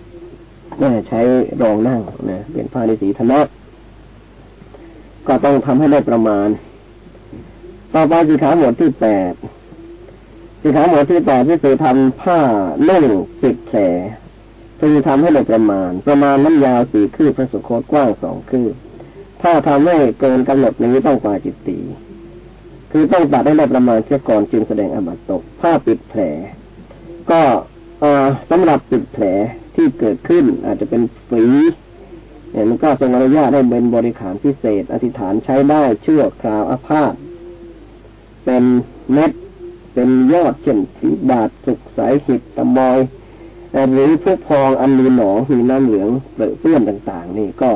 ใช้รองนั่งนะเป็นผ้าในสีธนะก็ต้องทำให้ได้ประมาณ ต่อไปสีขาหมวดที่แปดสีขาหมวดที่แปดที่สือทำผ้านุ่งสิบแผลคือทำให้ได้ประมาณ ประมาณน้ำยาวสี่คืบพระสุคตกว้างสองคืบถ้าทำให้เกินกำหนดนี้ต้องกว่าจิตตีคือต้องตัดให้ได้ประมาณเช่ก่อนจึงแสดงอบัตตกผ้าปิดแผล ก็สำหรับปิดแผล ที่เกิดขึ้น อาจจะเป็นฝีเนี่ยมันก็ทรงอนุญาตให้เป็นบริขารพิเศษ อธิษฐานใช้ได้เชื่อคราวอาพาธเป็นเม็ดเป็นยอดเช่นสีบาทสุกสายหิดตะมอยหรือพวกพองอันมีหนองมีน้ำเหลืองเปื้อนต่างๆ นี่ก็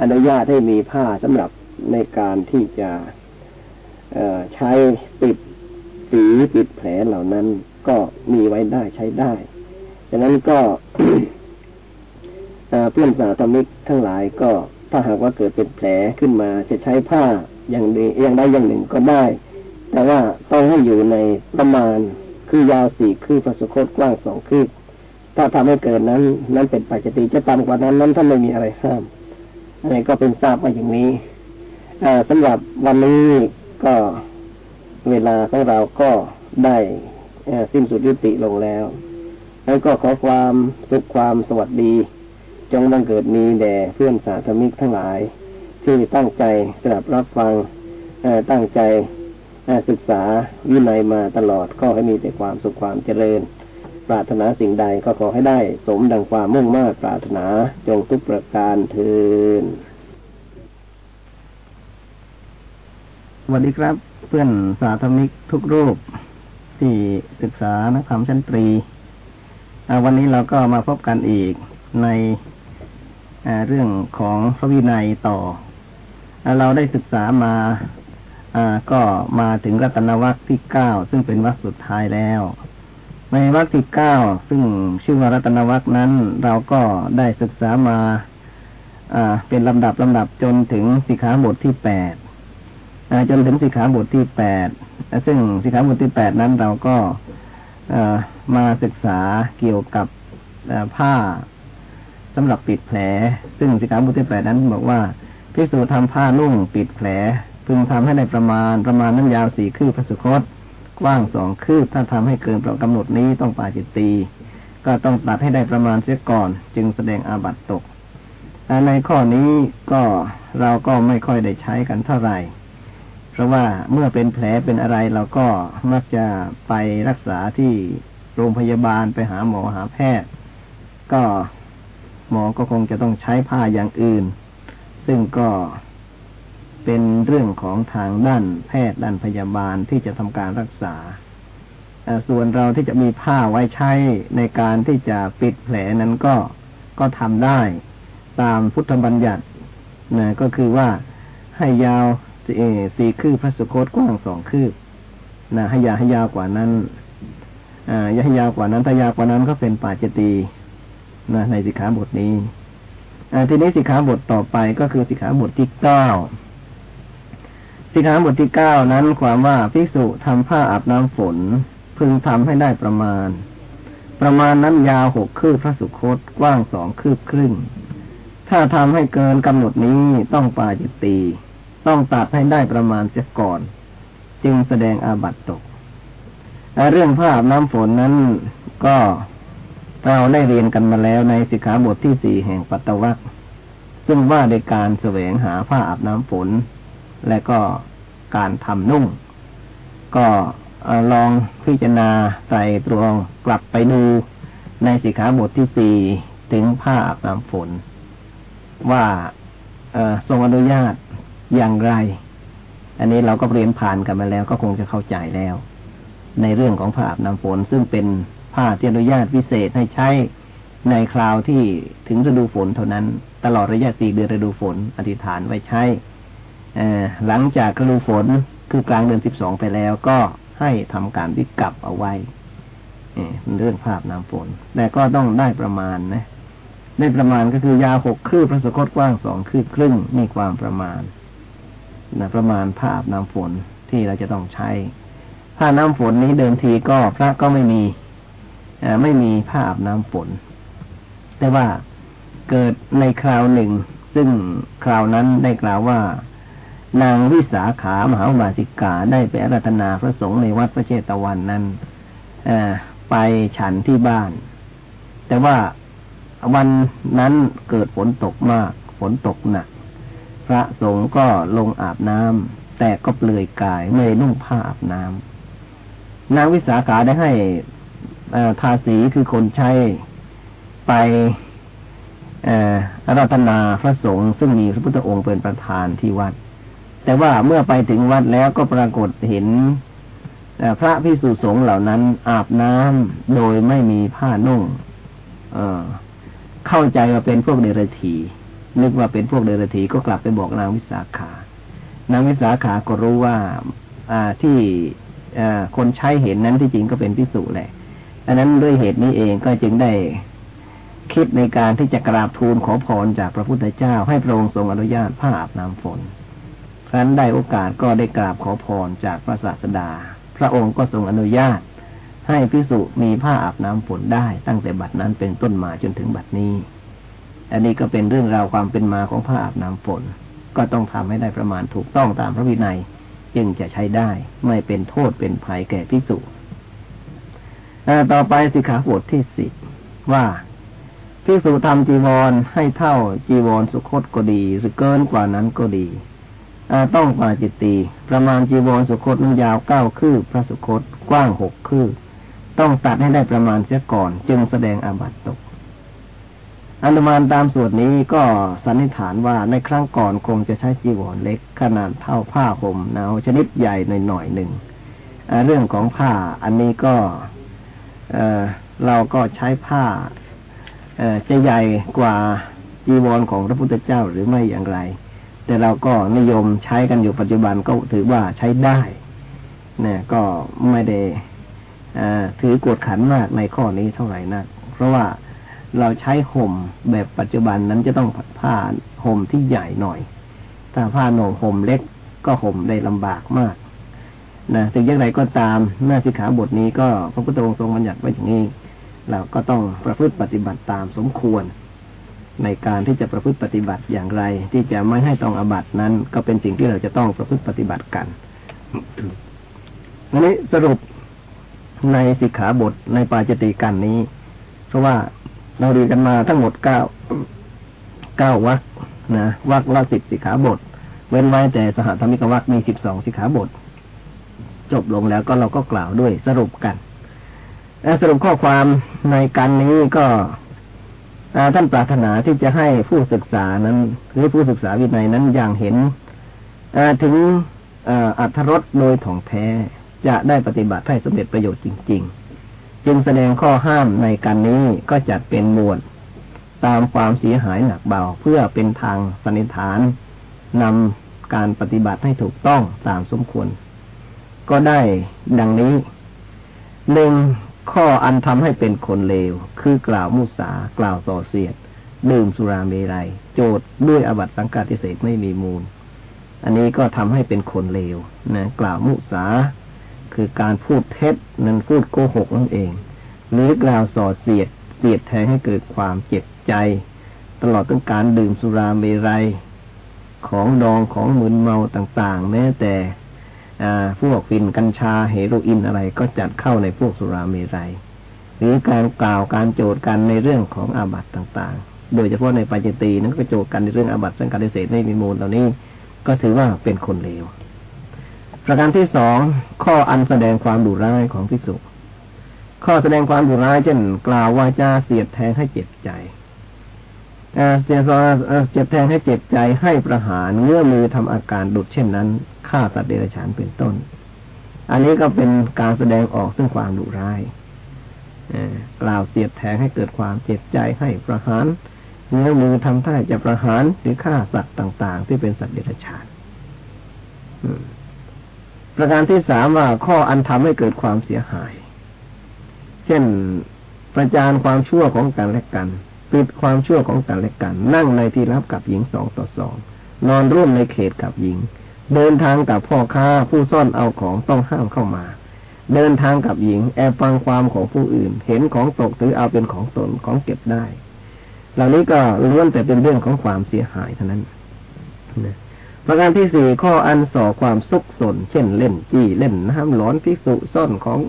อนุญาตให้มีผ้าสำหรับในการที่จะใช้ปิดสีปิดแผลเหล่านั้นก็มีไว้ได้ใช้ได้ะนั้นก็เพื่อนสาธมิกทั้งหลายก็ถ้าหากว่าเกิดเป็นแผลขึ้นมาจะใช้ผ้าอย่างดีอย่างใดอย่างหนึ่งก็ได้ แต่ว่าต้องให้อยู่ในประมาณคือยาวสี่คือประสุคตกว้างสองคือถ้าทำให้เกิดนั้น นั้นเป็นปัจจิจะต่ำกว่านั้นนั้นท่านไม่มีอะไรห้ามอันนี้ก็เป็นทราบมาอย่างนี้อสำหรับวันนี้ก็เวลาของเราก็ได้สิ้นสุดยุติลงแล้ว แล้วก็ขอความสุขความสวัสดี จงบังเกิดมีแด่เพื่อนสาธมิกทั้งหลาย ที่ตั้งใจสดับรับฟังตั้งใจศึกษาวินัยมาตลอดก็ให้มีแต่ความสุขความเจริญ ปรารถนาสิ่งใดก็ขอให้ได้สมดังความมุ่งมากปรารถนาจงทุกประการเทินสวัสดีครับ เพื่อนสาธมิกทุกรูป ที่ศึกษานักธรรมชั้นตรี วันนี้เราก็มาพบกันอีกในเรื่องของพระวินัยต่อ เราได้ศึกษามาก็มาถึงรัตนวัคที่เก้าซึ่งเป็นวัคสุดท้ายแล้ว ในวัคที่เก้าซึ่งชื่อว่ารัตนวัคนั้น เราก็ได้ศึกษามาเป็นลำดับลำดับจนถึงสิกขาบทที่แปดจนถึงสิกขาบทที่แปดซึ่งสิกขาบทที่แปดนั้นเราก็ มาศึกษาเกี่ยวกับผ้าสำหรับปิดแผล ซึ่งสิกขาบทที่แปดนั้นบอกว่าพิสูจน์ทำผ้านุ่งปิดแผล พึงทำให้ได้ประมาณประมาณนั้นยาวสี่คืบพระสุคต กว้างสองคืบถ้าทำให้เกินประกำหนดนี้ต้องปาจิตตีก็ต้องตัดให้ได้ประมาณเสียก่อน จึงแสดงอาบัตตกในข้อนี้ก็เราก็ไม่ค่อยได้ใช้กันเท่าไหร่ เพราะว่าเมื่อเป็นแผลเป็นอะไรเราก็มักจะไปรักษาที่ โรงพยาบาลไปหาหมอหาแพทย์ ก็หมอก็คงจะต้องใช้ผ้าอย่างอื่น ซึ่งก็เป็นเรื่องของทางด้านแพทย์ด้านพยาบาลที่จะทำการรักษา ส่วนเราที่จะมีผ้าไว้ใช้ในการที่จะปิดแผลนั้นก็ก็ทำได้ตามพุทธบัญญัตินะก็คือว่าให้ยาวสี่คืบพระสุคตกว้างสองคืบนะให้ยาวให้ยาวกว่านั้น อ่าให้ยาวกว่านั้น ถ้ายาวกว่านั้นก็เป็นปาจิตีนะในสิกขาบทนี้อทีนี้สิกขาบทต่อไปก็คือสิกขาบทที่เก้าสิกขาบทที่เก้านั้นความว่าภิกษุทำผ้าอาบน้ำฝน พึงทำให้ได้ประมาณ ประมาณนั้นยาวหกคืบพระสุคตกว้างสองคืบครึ่ง ถ้าทำให้เกินกำหนดนี้ต้องปาจิตตี ต้องตัดให้ได้ประมาณเสียก่อน จึงแสดงอาบัตตก เรื่องผ้าอาบน้ำฝนนั้นก็เราได้เรียนกันมาแล้วในสิกขาบทที่สี่แห่งปัตตวัคซึ่งว่าในการแสวงหาผ้าอาบน้ำฝน และก็การทำนุ่ง ก็ลองพิจารณาใส่ตรวงกลับไปดูในสิกขาบทที่สี่ถึงผ้าอาบน้ำฝน ว่าทรงอนุญาตอย่างไร อันนี้เราก็เรียนผ่านกันมาแล้วก็คงจะเข้าใจแล้ว ในเรื่องของผ้าอาบน้ำฝน ซึ่งเป็นผ้าที่อนุญาตพิเศษให้ใช้ในคราวที่ถึงฤดูฝนเท่านั้น ตลอดระยะสี่เดือนฤดูฝน อธิษฐานไว้ใช้หลังจากฤดูฝนคือกลางเดือนสิบสองไปแล้วก็ให้ทำการวิกลับเอาไว้เรื่องภาพน้ำฝน แต่ก็ต้องได้ประมาณนะ ได้ประมาณก็คือยาวหกคืบพระสกตกว้างสองคืบครึ่งนี่ความประมาณนะประมาณภาพน้ำฝนที่เราจะต้องใช้ ผ้าน้ำฝนนี้เดิมทีก็พระก็ไม่มีอไม่มีผ้าอาบน้ำฝน แต่ว่าเกิดในคราวหนึ่ง ซึ่งคราวนั้นได้กล่าวว่า นางวิสาขามหาบาสิกาได้ไปรัธนาพระสงฆ์ในวัดพระเชตวันนั้นไปฉันที่บ้าน แต่ว่าวันนั้นเกิดฝนตกมาก ฝนตกหนัก พระสงฆ์ก็ลงอาบน้ำแต่ก็เปลือยกายไม่นุ่งผ้าอาบน้ำ นางวิสาขาได้ให้ทาสีคือคนใช้ไปอาราธนาพระสงฆ์ซึ่งมีพระพุทธองค์เป็นประธานที่วัด แต่ว่าเมื่อไปถึงวัดแล้วก็ปรากฏเห็นพระพิสุสงฆ์เหล่านั้นอาบน้ำโดยไม่มีผ้านุ่งเข้าใจว่าเป็นพวกเดรัจฉีนึกว่าเป็นพวกเดรัจฉีก็กลับไปบอกนางวิสาขานางวิสาขาก็รู้ว่าที่ คนใช้เห็นนั้นที่จริงก็เป็นพิสูจแหละอันนั้นด้วยเหตุนี้เองก็จึงได้คิดในการที่จะกราบทูลขอพรจากพระพุทธเจ้า ให้พระองค์ทรงอนุญาตผ้าอาบน้ำฝนครั้นได้โอกาสก็ได้กราบขอพรจากพระศาสดา พระองค์ก็ทรงอนุญาต ให้พิสุมีผ้าอาบน้ำฝนได้ ตั้งแต่บัดนั้นเป็นต้นมาจนถึงบัดนี้ อันนี้ก็เป็นเรื่องราวความเป็นมาของผ้าอาบน้ำฝน ก็ต้องทำให้ได้ประมาณถูกต้องตามพระวินัย จึงจะใช้ได้ ไม่เป็นโทษเป็นภัยแก่พิสุต่อไปสิขาบทที่สิบว่าพิสุทำจีวรให้เท่าจีวรสุคตก็ดีหรือเกินกว่านั้นก็ดีต้องปาจิตตีประมาณจีวรสุคตนั้นยาวเก้าคืบพระสุคตกว้างหกคืบต้องตัดให้ได้ประมาณเสียก่อน จึงแสดงอาบัตตก อนุมานตามส่วนนี้ก็สันนิษฐานว่าในครั้งก่อนคงจะใช้จีวรเล็กขนาดเท่าผ้าห่มหนาวชนิดใหญ่หน่อยหน่อยหนึ่งเรื่องของผ้าอันนี้ก็เราก็ใช้ผ้าจะใหญ่กว่าจีวรของพระพุทธเจ้าหรือไม่อย่างไร แต่เราก็นิยมใช้กันอยู่ปัจจุบันก็ถือว่าใช้ได้นะก็ไม่ได้ถือกวดขันมากในข้อนี้เท่าไหร่นักเพราะว่า เราใช้ห่มแบบปัจจุบันนั้นจะต้องผ้าห่มที่ใหญ่หน่อย ถ้าผ้าหนห่มเล็กก็ห่มได้ลำบากมากนะถึงอย่างไรก็ตามหน้าสิกขาบทนี้ก็พระพุทธองค์ทรงบัญญัติไว้อย่างนี้ เราก็ต้องประพฤติปฏิบัติตามสมควร ในการที่จะประพฤติปฏิบัติอย่างไร ที่จะไม่ให้ต้องอบัตินั้น ก็เป็นสิ่งที่เราจะต้องประพฤติปฏิบัติกันอันนี้สรุปในสิกขาบทในปาจติกันนี้ เพราะว่า เราเรียนกันมาทั้งหมดเก้าเก้าวักนะวักละสิบสิกขาบท เว้นไว้แต่สหธรรมิกวักมีสิบสองสิกขาบท จบลงแล้วก็เราก็กล่าวด้วยสรุปกันสรุปข้อความในการนี้ก็ท่านปรารถนาที่จะให้ผู้ศึกษานั้น หรือผู้ศึกษาวินัยนั้นอย่างเห็นถึงอัธรสโดยถ่องแท้จะได้ปฏิบัติให้สมเร็จประโยชน์จริง ๆ จึงแสดงข้อห้ามในการนี้ก็จัดเป็นหมวลตามความเสียหายหนักเบาเพื่อเป็นทางสันนิษฐานนำการปฏิบัติให้ถูกต้องตามสมควร ก็ได้ดังนี้หนึ่งข้ออันทำให้เป็นคนเลว คือกล่าวมุสากล่าวส่อเสียด ดื่มสุราเมรัย โจดด้วยอบัตสังกัดเศษไม่มีมูล อันนี้ก็ทำให้เป็นคนเลวนะกล่าวมุสา คือการพูดเท็จนั้นพูดโกหกนั่นเอง หรือกล่าวส่อเสียดเสียดแทงให้เกิดความเจ็บใจ ตลอดตั้งการดื่มสุราเมรัยของดองของมึนเมาต่างๆ แม้แต่พวกฟินกัญชาเฮโรอีนอะไรก็จัดเข้าในพวกสุราเมรัย หรือการกล่าวการโจทย์กันในเรื่องของอาบัตต่างๆ โดยเฉพาะในปัจจิตีนั้นก็โจทย์กันในเรื่องอาบัตสังกัดเศษไม่มีมูลเหล่านี้ ก็ถือว่าเป็นคนเลว ประการที่สองข้ออันแสดงความดุร้ายของพิสุข้อแสดงความดุร้ายเช่นกล่าววาจาเสียดแทงให้เจ็บใจเสียเจ็บแทงให้เจ็บใจให้ประหารเงื่อมือทำอาการดุดเช่นนั้นฆ่าสัตว์เดรัจฉานเป็นต้น อันนี้ก็เป็นการแสดงออกซึ่งความดุร้ายกล่าวเสียดแทงให้เกิดความเจ็บใจให้ประหารเงื่อมือทำท่าจะประหารหรือฆ่าสัตว์ต่าง ๆ ที่เป็นสัตว์เดรัจฉาน ประการที่สามว่าข้ออันทำให้เกิดความเสียหาย เช่นประจานความชั่วของกันและกันปิดความชั่วของกันและกัน นั่งในที่รับกับหญิงสองต่อสองนอนร่วมในเขตกับหญิง เดินทางกับพ่อค้าผู้ซ่อนเอาของต้องห้ามเข้ามา เดินทางกับหญิง แอบฟังความของผู้อื่น เห็นของตกถือเอาเป็นของตนของเก็บได้ เหล่านี้ก็ล้วนแต่เป็นเรื่องของความเสียหายเท่านั้นนะ ประการที่สี่ข้ออันส่อความสุกสน เช่นเล่นจี้เล่นน้ำหลอนพิสุซ่อนของ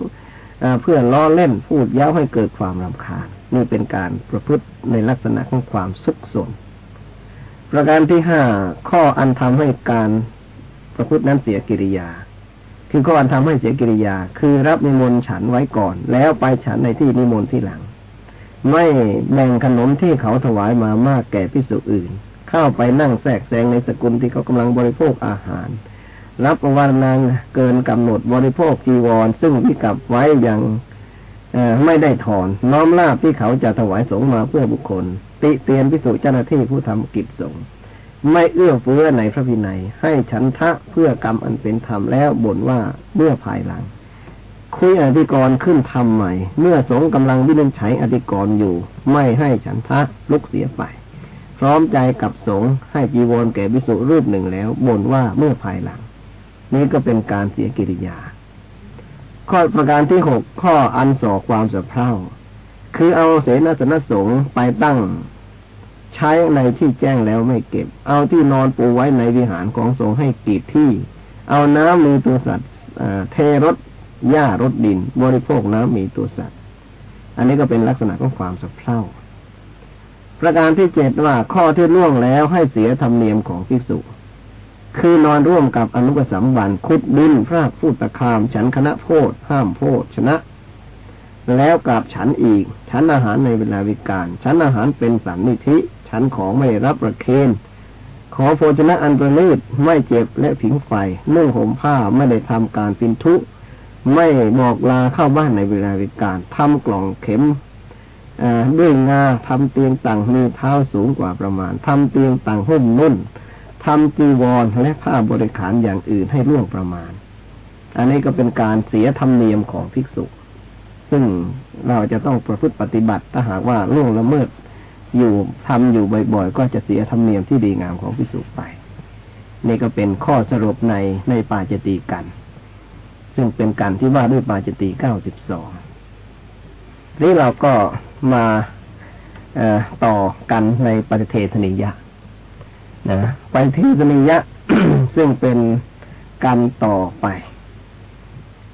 อเพื่อนล้อเล่นพูดเย้าให้เกิดความรำคาญนี่เป็นการประพฤติในลักษณะของความสุกสน ประการที่ห้าข้ออันทำให้การประพฤตินั้นเสียกิริยา คือข้ออันทำให้เสียกิริยา คือรับนิมนต์ฉันไว้ก่อน แล้วไปฉันในที่นิมนต์ที่หลัง ไม่แบ่งขนมที่เขาถวายมามากแก่พิสุอื่น เข้าไปนั่งแทรกแซงในสกุลที่เขากำลังบริโภคอาหาร รับประวันนางเกินกำหนดบริโภคจีวร ซึ่งที่กลับไว้อย่างไม่ได้ถอน น้อมลาบที่เขาจะถวายสงมาเพื่อบุคคล ติเตียนพิสุเจ้าหน้าที่ผู้ทำกิจสงไม่เอื้อเฟื้อในพระพินัย ให้ฉันทะเพื่อกรรมอันเป็นธรรมแล้วบ่นว่าเมื่อภายหลัง คุยอธิกรขึ้นทำใหม่ เมื่อสงกำลังวินิจฉัยอธิกรอยู่ ไม่ให้ฉันทะลุกเสียไป พร้อมใจกับสงฆ์ให้จีวรแก่วิสุรูปหนึ่งแล้วบ่นว่าเมื่อภายหลัง นี้ก็เป็นการเสียกิริยา ข้อประการที่หกข้ออันสอความสะเพร่าคือเอาเสนาสนะสงฆ์ไปตั้ง ใช้ในที่แจ้งแล้วไม่เก็บ เอาที่นอนปูไว้ในวิหารของสงฆ์ให้กีดที่ เอาน้ำมีตัวสัตว์เทรถหญ้ารถดิน บริโภคน้ำมีตัวสัตว์ อันนี้ก็เป็นลักษณะของความสะเพร่า ประการที่เจ็ดว่าข้อที่ล่วงแล้วให้เสียธรรมเนียมของภิกษุ คือนอนร่วมกับอนุปสัมบันคุดดินพรากพูดตะคาม ฉันคณะโพธห้ามโพธชนะ แล้วกลับฉันอีก ฉันอาหารในเวลาวิการ ฉันอาหารเป็นสันนิธิ ฉันของไม่รับประเคนขอโภชนะอันประณีตไม่เจ็บและผิงไฟนุ่งห่มผ้าไม่ได้ทำการปินทุ ไม่บอกลาเข้าบ้านในเวลาวิการทำกล่องเข็ม ด้วยงาทำเตียงต่างมีเท้าสูงกว่าประมาณทำเตียงต่างหุ้มนุ่นทำจีวรและผ้าบริขารอย่างอื่นให้ล่วงประมาณ อันนี้ก็เป็นการเสียธรรมเนียมของภิกษุ ซึ่งเราจะต้องประพฤติปฏิบัติถ้าหากว่าล่วงละเมิดอยู่ทำอยู่บ่อยๆ ก็จะเสียธรรมเนียมที่ดีงามของภิกษุไป นี่ก็เป็นข้อสรุปในในปาจตีกัน ซึ่งเป็นการที่ว่าด้วยปาจตีเก้าสิบสองนี่เราก็ มาต่อกันในปฏิเทศนิยะนะปฏิเทศนิยะ ซึ่งเป็นการต่อไป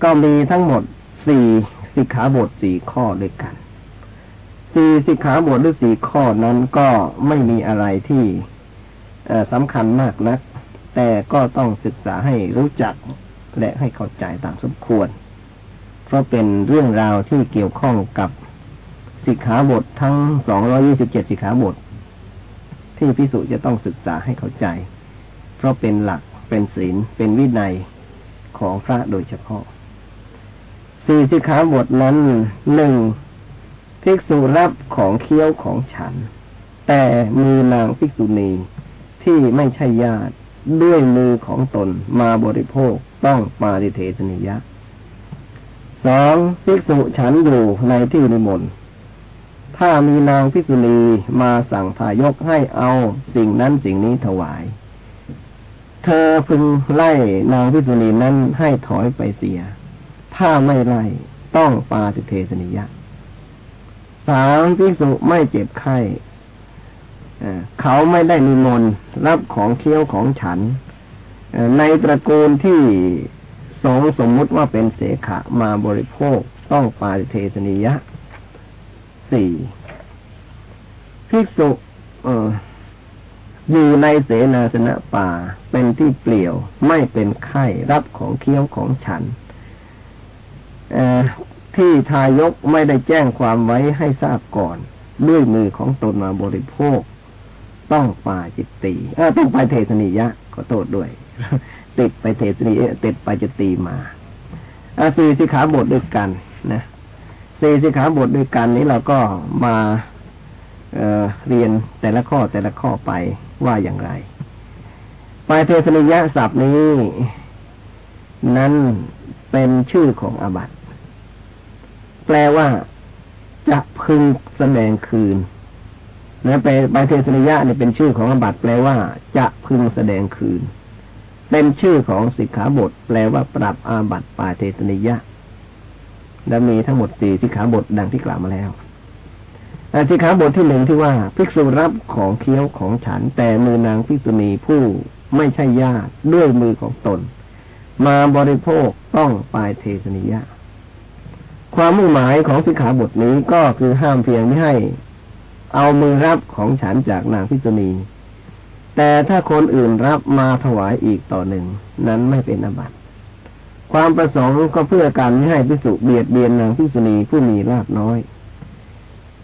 ก็มีทั้งหมดสี่สิกขาบทสี่ข้อด้วยกันสี่สิกขาบทหรือสี่ข้อนั้นก็ไม่มีอะไรที่สำคัญมากนะัก แต่ก็ต้องศึกษาให้รู้จักและให้เข้าใจตามสมควร เพราะเป็นเรื่องราวที่เกี่ยวข้องกับ สิกขาบททั้งสองรอยี่สิบเจ็ดสิกขาบท ที่พิสุจะต้องศึกษาให้เข้าใจ เพราะเป็นหลักเป็นศีลเป็นวินัยของพระโดยเฉพาะสี่สิกขาบทนั้นหนึ่งภิกษุรับของเคี้ยวของฉัน แต่มีนางภิกษุณีที่ไม่ใช่ญาติด้วยมือของตนมาบริโภคต้องปาริเทสนิยะสองภิกษุฉันอยู่ในที่นิมนต์ ถ้ามีนางภิกษุณีมาสั่งทายกให้เอาสิ่งนั้นสิ่งนี้ถวาย เธอพึงไล่นางภิกษุณีนั้นให้ถอยไปเสีย ถ้าไม่ไล่ต้องปาติเทสนิยะสามภิกษุไม่เจ็บไข้เขาไม่ได้นิมนต์รับของเคี้ยวของฉัน ในตระกูลที่สงสมมุติว่าเป็นเสขะมาบริโภคต้องปาเทสนิยะ สี่ภิกษุอยู่ในเสนาสนะป่า เป็นที่เปลี่ยวไม่เป็นไข้รับของเคี้ยวของฉันที่ทายกไม่ได้แจ้งความไว้ให้ทราบก่อน ด้วยมือของตนมาบริโภค ต้องป่าจิตตีต้องไปเทศนิยะขอโทษด้วย ติดไปเทศนิยะติดไปจิตตีมาอาสี่สิขาบทด้วยกันนะ สี่สิขาบทด้วยกันนี้เราก็มาเเรียนแต่ละข้อแต่ละข้อไปว่าอย่างไรปลายเทศนิยะศัพท์นี้ นั้นเป็นชื่อของอาบัตแปลว่าจะพึงแสดงคืนนะไปไปเทศนิยะนี่เป็นชื่อของอาบัตแปลว่า จะพึงแสดงคืน เป็นชื่อของสิกขาบท แปลว่าปรับอาบัตปลายเทศนิยะ และมีทั้งหมดสี่สิกขาบทดังที่กล่าวมาแล้วสิกขาบทที่หนึ่งที่ว่า ภิกษุรับของเคี้ยวของฉัน แต่มือนางภิกษุณีผู้ไม่ใช่ญาติด้วยมือของตน มาบริโภคต้องปลายเทศนิยะ ความมุ่งหมายของสิกขาบทนี้ก็คือห้ามเพียงไม่ให้ เอามือรับของฉันจากนางพิษณี แต่ถ้าคนอื่นรับมาถวายอีกต่อหนึ่ง นั้นไม่เป็นอบัติ ความประสงค์ก็เพื่อการไม่ให้พิสุเบียดเบียนนางพิษณีผู้มีลาบน้อย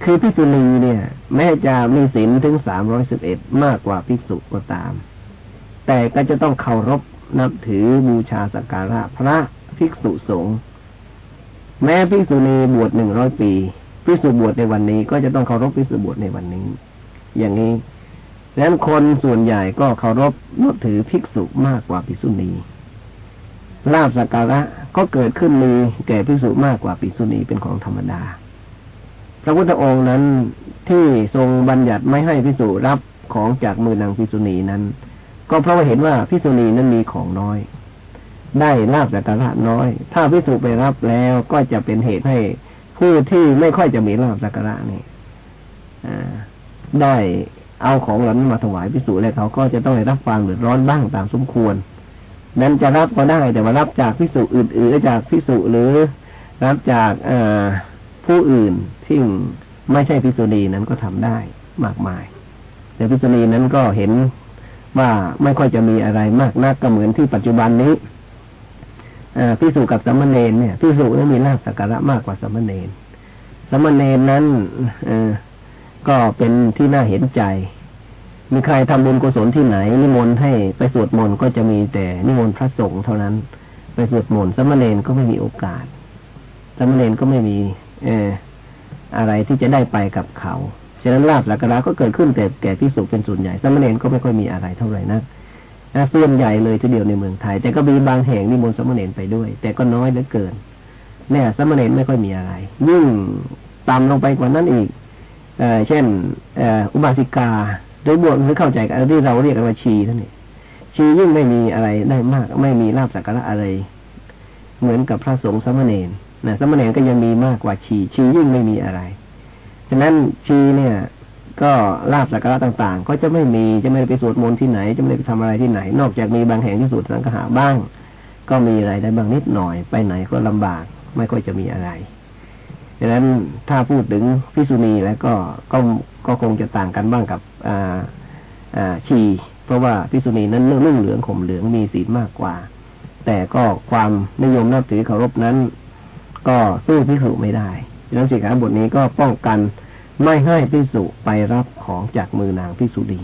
คือพิษุณีเนี่ย แม้จะมีศีลถึงสามร้อยสิบเอ็ดมากกว่าพิสุก็ตาม แต่ก็จะต้องเคารพนับถือบูชาสักการะพระภิกษุสงฆ์แม้พิสุณีบวชหนึ่งร้อยปีพิสุบวชในวันนี้ก็จะต้องเคารพพิสุบวชในวันนี้ อย่างนี้ดังนั้นคนส่วนใหญ่ก็เคารพนับถือภิกษุมากกว่าภิกษุณี ลาบสักการะก็เกิดขึ้นมีแก่ภิกษุมากกว่าภิกษุณีเป็นของธรรมดา พระพุทธองค์นั้นที่ทรงบัญญัติไม่ให้ภิกษุรับของจากมือนางภิกษุณีนั้น ก็เพราะว่าเห็นว่าภิกษุณีนั้นมีของน้อย ได้ลาบแต่การะน้อย ถ้าพิสูจไปรับแล้วก็จะเป็นเหตุให้ผู้ที่ไม่ค่อยจะมีลาบสักการะนี่ได้เอาของเหล่านั้นมาถวายพิสูจน์แล้วเขาก็จะต้องได้รับความเดือดร้อนบ้างตามสมควร นั้นจะรับก็ได้แต่ว่ารับจากพิสูจอื่นๆจากพิสูจหรือรับจากอผู้อื่นที่ไม่ใช่พิสูจนีนั้นก็ทำได้มากมาย แต่พิสูจนีนั้นก็เห็นว่าไม่ค่อยจะมีอะไรมากนักก็เหมือนที่ปัจจุบันนี้พิสูจกับสมณเณรเนี่ยพิสูจนั้นมีลาภสักการะมากกว่าสมณเณรสมณเณรนั้นเอก็เป็นที่น่าเห็นใจ มีใครทำบุญกุศลที่ไหน นิมนต์ให้ไปสวดมนต์ก็จะมีแต่นิมนต์พระสงฆ์เท่านั้น ไปสวดมนต์สมณเณรก็ไม่มีโอกาสสมณเณรก็ไม่มี เอออะไรที่จะได้ไปกับเขาฉะนั้นลาบสักการะก็เกิดขึ้นแต่แก่พิสุเป็นส่วนใหญ่สมณเณรก็ไม่ค่อยมีอะไรเท่าไหร่นักส่วนใหญ่เลยทีเดียวในเมืองไทย แต่ก็มีบางแห่งนิมนต์สมณเณรไปด้วย แต่ก็น้อยเหลือเกินเนี่ยสมณเณรไม่ค่อยมีอะไร ยิ่งต่ำลงไปกว่านั้นอีกเอเช่นออุบาสิกา โดยบวชหรือเข้าใจกันที่เราเรียกกันว่าชีท่านนี่ชียิ่งไม่มีอะไรได้มาก ไม่มีลาบสักการะอะไร เหมือนกับพระสงฆ์สมณเณรนะสมณเณรก็ยังมีมากกว่าชี ชียิ่งไม่มีอะไรฉะนั้นชีเนี่ย ก็ลาบสักการะต่าง ๆ ก็จะไม่มีจะไม่ได้ไปสวดมนต์ที่ไหน จะไม่ได้ไปทำอะไรที่ไหน นอกจากมีบางแห่งที่สวดสังฆะบ้าง ก็มีอะไรได้บางนิดหน่อยไปไหนก็ลำบาก ไม่ค่อยจะมีอะไร ดังนั้นถ้าพูดถึงพิษุณีแล้วก็ก็ก็คงจะต่างกันบ้างกับอ่าอ่าชีเพราะว่าพิษุณีนั้นเรื่องเหลืองข่มเหลืองมีศีลมากกว่า แต่ก็ความนิยมนับถือเคารพนั้น ก็สู้พิสุไม่ได้ดังนั้นสิกขาบทนี้ก็ป้องกันไม่ให้พิสุไปรับของจากมือนางพิสุณี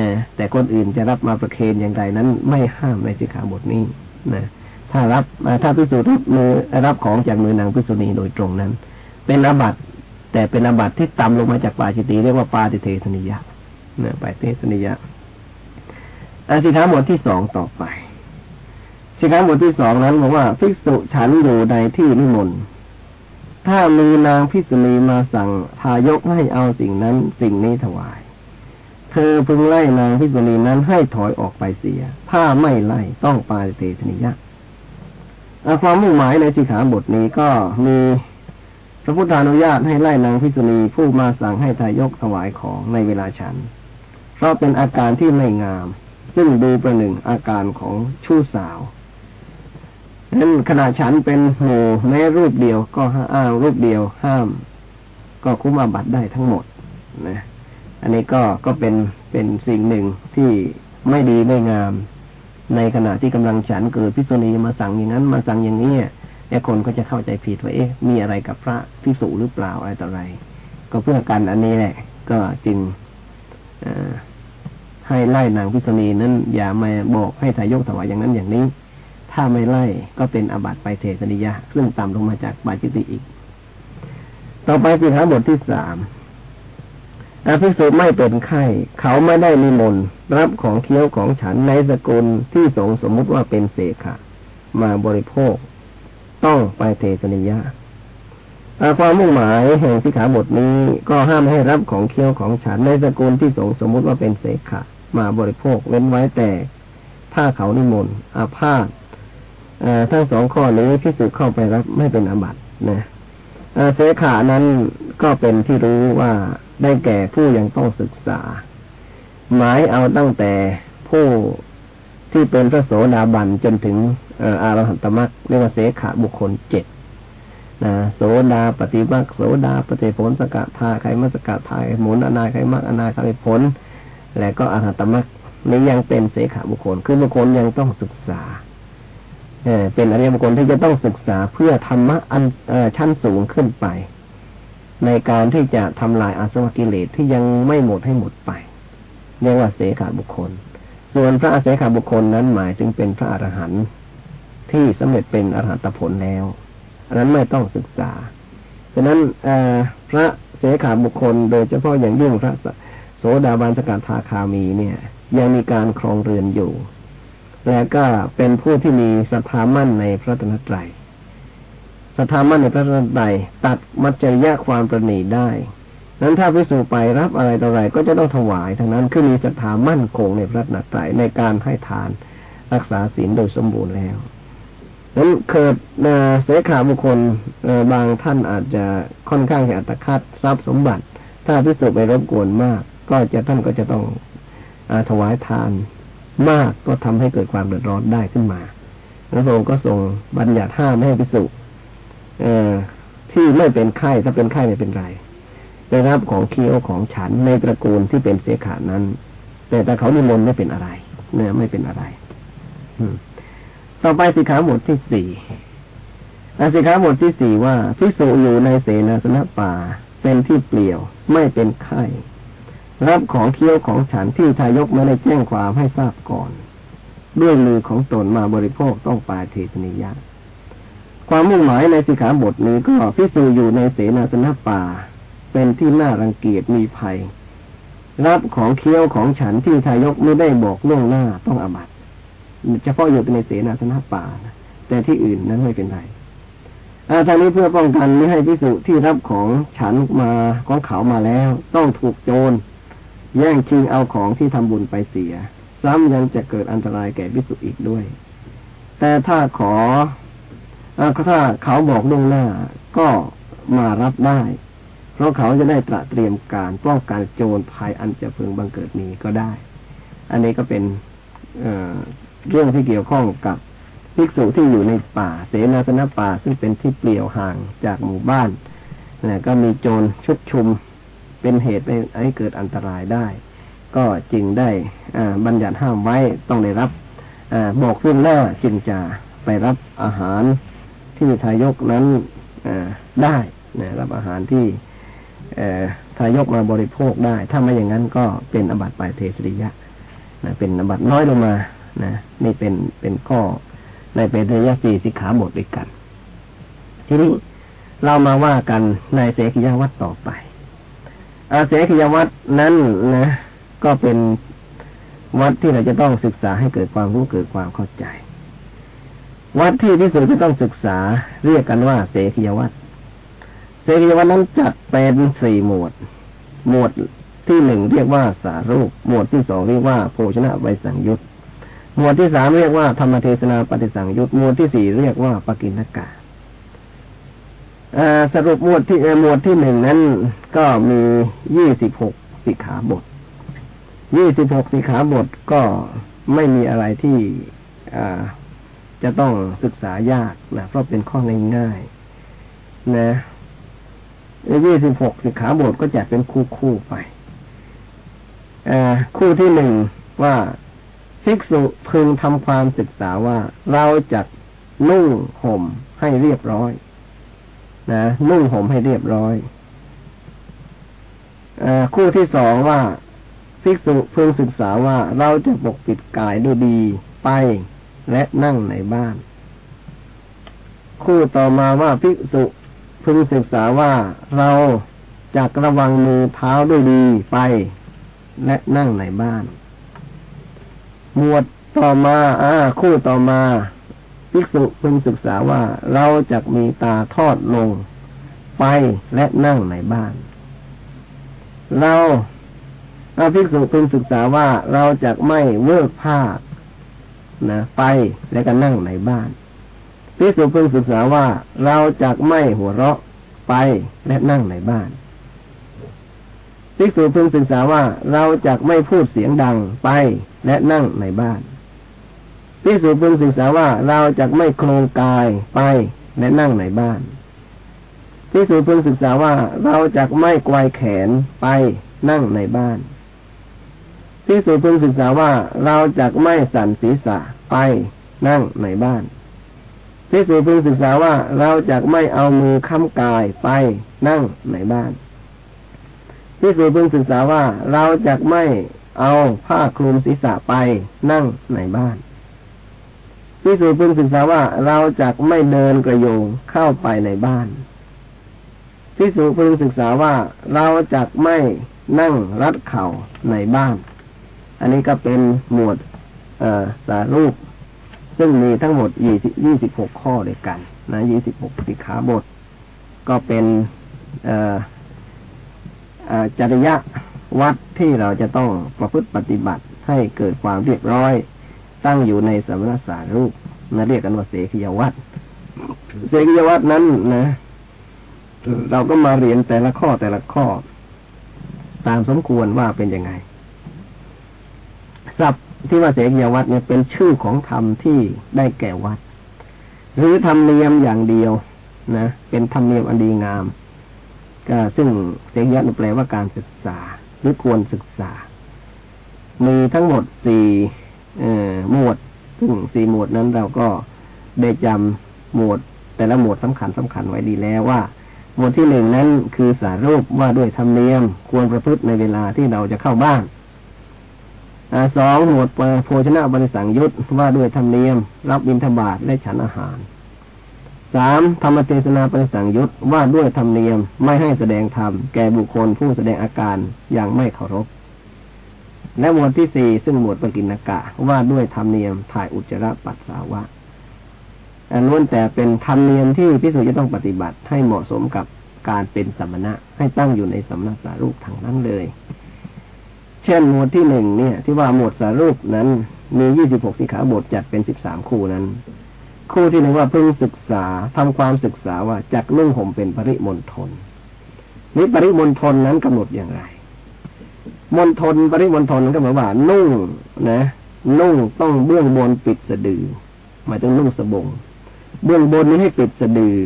นะแต่คนอื่นจะรับมาประเคนอย่างไรนั้น ไม่ห้ามในสิกขาบทนี้นะ ถ้ารับถ้าพิสูจน์รับมือรับของจากมือนางพิสุณีโดยตรงนั้น เป็นอาบัติแต่เป็นอาบัติที่ต่ำลงมาจากปาจิตีเรียกว่าปาติเทสนิยะเนี่ยปาติเทสนิยะอสิขาบทที่สองต่อไปสิขาบทที่สองนั้นบอกว่าภิกษุฉันอยู่ในที่นิมนต์ถ้ามีนางพิสุณีมาสั่งทายกให้เอาสิ่งนั้นสิ่งนี้ถวาย เธอพึงไล่นางพิสุณีนั้นให้ถอยออกไปเสีย ถ้าไม่ไล่ต้องปาติเทสนิยะ ความมุ่งหมายในสิขาบทนี้ก็มีพระพุทธานุญาตให้ไล่นางพิษุณีผู้มาสั่งให้ทายกถวายของในเวลาฉัน เพราะเป็นอาการที่ไม่งาม ซึ่งดูประหนึ่งอาการของชู้สาวนั้นขณะฉันเป็นโหแม้รูปเดียวก็อ้างรูปเดียวห้าม ก็คุ้มอาบัตได้ทั้งหมดนะ อันนี้ก็ก็เป็นเป็นสิ่งหนึ่งที่ไม่ดีไม่งาม ในขณะที่กำลังฉันเกิดพิษุณีมาสั่งอย่างนั้นมาสั่งอย่างนี้ไอ้คนก็จะเข้าใจผิดว่าเอ๊ะมีอะไรกับพระพิสุหรือเปล่าอะไรต่ออะไร ก็เพื่อกันอันนี้แหละ ก็จึงอให้ไล่นางพิษุณีนั้น อย่ามาบอกให้ทายกถวายอย่างนั้นอย่างนี้ ถ้าไม่ไล่ก็เป็นอาบัติไปเทศนิยะซึ่งต่ำลงมาจากบาจิติอีก ต่อไปสิขาบทที่สามอภิสุไม่เป็นไข้เขาไม่ได้นิมนต์ รับของเคี้ยวของฉันในสกุลที่สงสมมุติว่าเป็นเสขะ มาบริโภค ต้องไปเทศนิยะความมุ่งหมายแห่งสิขาบทนี้ก็ห้ามให้รับของเคี้ยวของฉันในสกุลที่สงสมมุติว่าเป็นเสขะ มาบริโภคเว้นไว้แต่ถ้าเขานิมนต์อาพาธทั้งสองข้อนี้พิสูจเข้าไปรับไม่เป็นอบัตนะเสขานั้นก็เป็นที่รู้ว่าได้แก่ผู้ยังต้องศึกษา หมายเอาตั้งแต่ผู้ที่เป็นพระโสดาบันจนถึงอารหันตมรรคเรียกว่าเสขาบุคคลเจ็ดนะโสดาปฏิบัติโสดาปฏิผลสกัดทาไขมัสกัดทายหมุนอนาไขมักอนาไขผล และก็อรหันตมรรคนี้ยังเป็นเสขาบุคคลคือบุคคลยังต้องศึกษาเป็นอริยบุคคลที่จะต้องศึกษาเพื่อธรรมะอันชั้นสูงขึ้นไป ในการที่จะทำลายอาสวะกิเลสที่ยังไม่หมดให้หมดไป เรียกว่าเสขาบุคคล ส่วนพระเสขาบุคคลนั้นหมายถึงเป็นพระอรหันต์ที่สำเร็จเป็นอรหันตผลแล้วอันนั้นไม่ต้องศึกษาฉะนั้นพระเสขาบุคคล โดยเฉพาะอย่างยิ่งพระโสดาบันสกัดทาคามีเนี่ย ยังมีการครองเรือนอยู่ และก็เป็นผู้ที่มีศรัทธามั่นในพระตนตรัยศรัทธามั่นในพระรัตนตรัยตัดมัจจริยะความประณีได้ นั้นถ้าพิสูจไปรับอะไรต่ออะไรก็จะต้องถวายทั้งนั้นคือมีศรัทธามั่นคงในพระรัตนตรในการให้ทานรักษาศีลโดยสมบูรณ์แล้วนั้นเกิดเสขาบุคคลบางท่านอาจจะค่อนข้างอัตคัดทรัพย์สมบัติ ถ้าพิสูจไปรบกวนมาก ก็จะท่านก็จะต้องอถวายทานมากก็ทำให้เกิดความเดือดร้อนได้ขึ้นมาพระองค์ก็ทรงบัญญัติห้ามไม่ให้พิสูจเออที่ไม่เป็นไข้ถ้าเป็นไข้ไม่เป็นไร ได้รับของเคี้ยวของฉันในตระกูลที่เป็นเสขานั้น แต่แต่เขานิมนต์ไม่เป็นอะไรเนี่ยไม่เป็นอะไรต่อไปสิขาบทที่สี่สิขาบทที่สี่ว่าพิสูอยู่ในเสนาสนะป่า เป็นที่เปลี่ยวไม่เป็นไข้รับของเคี้ยวของฉันที่ทายกไม่ได้แจ้งความให้ทราบก่อน ด้วยมือของตนมาบริโภคต้องปาเทศนิยาคความมุ่งหมายในสิกขาบทนี้ก็พิสูอยู่ในเสนาสนะป่า เป็นที่น่ารังเกียจมีภัย รับของเคี้ยวของฉันที่ทายกไม่ได้บอกล่วงหน้าต้องอาบัติเฉพาะอยู่ในเสนาสนะป่านะแต่ที่อื่นนั้นไม่เป็นไรทางนี้เพื่อป้องกันไม่ให้พิสุที่รับของฉันมาของเขามาแล้ว ต้องถูกโจรแย่งชิงเอาของที่ทำบุญไปเสีย ซ้ำยังจะเกิดอันตรายแก่พิสุอีกด้วย แต่ถ้าขอถ้าเขาบอกล่วงหน้าก็มารับได้ ราะเขาจะได้ตระเตรียมการป้องกันโจรภัยอันจะพึงบังเกิดนี้ก็ได้ อันนี้ก็เป็นเเรื่องที่เกี่ยวข้องกับภิกษุที่อยู่ในป่า เสนาสนะป่าซึ่งเป็นที่เปลี่ยวห่างจากหมู่บ้านนะก็มีโจรชุดชุมเป็นเหตุให้เกิดอันตรายได้ ก็จึงได้บัญญัติห้ามไว้ต้องได้รับอบอกขึ้นหน้าจึงจะไปรับอาหารที่ทายกนั้นได้นะรับอาหารที่ ทายกมาบริโภคได้ ถ้าไม่อย่างนั้นก็เป็นอบัติปลายเทสริยะนะเป็นอบัติน้อยลงมานะนี่เป็นเป็นข้อในเป็นระยะสี่สิกขาบทด้วยกัน ทีนี้เรามาว่ากันในเสกิยวัตต่อไปอาเสกิยวัตนั้นนะ ก็เป็นวัดที่เราจะต้องศึกษาให้เกิดความรู้เกิดความเข้าใจ วัดที่ที่สุดจะต้องศึกษาเรียกกันว่าเสกิยวัต เสกิยวัตนั้นจัดเป็นสี่หมวด หมวดที่หนึ่งเรียกว่าสารูป หมวดที่สองเรียกว่าโภชนะไวสังยุตหมวดที่สามเรียกว่าธรรมเทศนาปฏิสังยุตหมวดที่สี่เรียกว่าปกินกาสรุปหมวดที่หมวดที่หนึ่งนั้นก็มียี่สิบหกสิกขาบท ยี่สิบหกสิกขาบทก็ไม่มีอะไรที่จะต้องศึกษายากนะ เพราะเป็นข้อง่ายๆนะ ยี่สิบหกสิกขาบทก็จัดเป็นคู่คู่ไปคู่ที่หนึ่งว่าภิกษุพึงทำความศึกษาว่าเราจะนุ่งห่มให้เรียบร้อยนะนุ่งห่มให้เรียบร้อยอคู่ที่สองว่าภิกษุพึงศึกษาว่าเราจะปกปิดกายด้วยดีไปและนั่งในบ้าน คู่ต่อมาว่าภิกษุ พึงศึกษาว่าเราจะระวังมือเท้าด้วยดีไป และนั่งในบ้าน หมวดต่อมาอ่าคู่ต่อมาภิกษุพึงศึกษาว่าเราจะมีตาทอดลง ไปและนั่งในบ้าน เราอาภิกษุพึงศึกษาว่าเราจะไม่เวิกผ้านะ ไปและก็นั่งในบ้าน ภิกษุพึงศึกษาว่าเราจะไม่หัวเราะไปและนั่งในบ้านภิกษุพึงศึกษาว่าเราจะไม่พูดเสียงดังไปและนั่งในบ้านพิสูจพึงศึกษาว่าเราจะไม่โครงกายไปและนั่งในบ้านพิสูจพึงศึกษาว่าเราจะไม่กวายแขนไปนั่งในบ้านพิสูจพึงศึกษาว่าเราจะไม่สั่นศีรษะไปนั่งในบ้าน พิสูจพึงศึกษาว่าเราจะไม่เอามือค้ำกายไปนั่งในบ้านพิสูจพึงศึกษาว่าเราจะไม่เอาผ้าคลุมศีรษะไปนั่งในบ้านพิสูจน์พึงศึกษาว่าเราจะไม่เดินกระโยงเข้าไปในบ้านพิสูจน์พึงศึกษาว่าเราจะไม่นั่งรัดเข่าในบ้าน อันนี้ก็เป็นหมวดสารูป ซึ่งมีทั้งหมดยี่สิบหกข้อด้วยกัน นะยี่สิบหกสิกขาบท ก็เป็นจริยะวัดที่เราจะต้องประพฤติปฏิบัติให้เกิดความเรียบร้อย ตั้งอยู่ในสมณสารูปนะเรียกกันว่าเสกียวัดเสกียวัดนั้นนะเราก็มาเรียนแต่ละข้อแต่ละข้อ ตามสมควรว่าเป็นยังไง ศัพท์ ที่ว่าเสกียวัดเนี่ยเป็นชื่อของธรรมที่ได้แก่วัด หรือธรรมเนียมอย่างเดียวนะเป็นธรรมเนียมอันดีงามก็ซึ่งเสกียวัดแปลว่าการศึกษา หรือควรศึกษา มีทั้งหมดสี่หมวดซึ่งสี่หมวดนั้นเราก็ได้จำหมวด แต่ละหมวดสำคัญสำคัญไว้ดีแล้วว่า หมวดที่หนึ่งนั้นคือสารูปว่าด้วยธรรมเนียมควรประพฤติในเวลาที่เราจะเข้าบ้าน สองหมวดโภชนะบริสังยุตว่าด้วยธรรมเนียม รับบิณฑบาตและฉันอาหารสามธรรมเทศนาปริสังยุตว่าด้วยธรรมเนียมไม่ให้แสดงธรรมแก่บุคคลผู้แสดงอาการอย่างไม่เคารพ และหมวดที่สี่ซึ่งหมวดปกินกะ ว่าด้วยธรรมเนียมถ่ายอุจจาระปัสสาวะล้วนแต่เป็นธรรมเนียมที่พิสูจจะต้องปฏิบัติให้เหมาะสมกับการเป็นสมณะให้ตั้งอยู่ในสำนักสารูปทางนั้นเลย เช่นหมวดที่หนึ่งเนี่ย ที่ว่าหมวดสารูปนั้น มียี่สิบหกสิขาบทจัดเป็นสิบสามคู่นั้น คู่ที่หนึ่งว่าเพิ่งศึกษาทำความศึกษาว่าจักนุ่งห่มเป็นปริมณฑลนี้ปริมณฑลนั้นกำหนดอย่างไรมณฑลปริมณฑลนั้นก็หมายว่า นุ่งนะ นุ่งต้องเบื้องบนปิดสะดือหมายถึงนุ่งสบง เบื้องบนนี้ให้ปิดสะดือ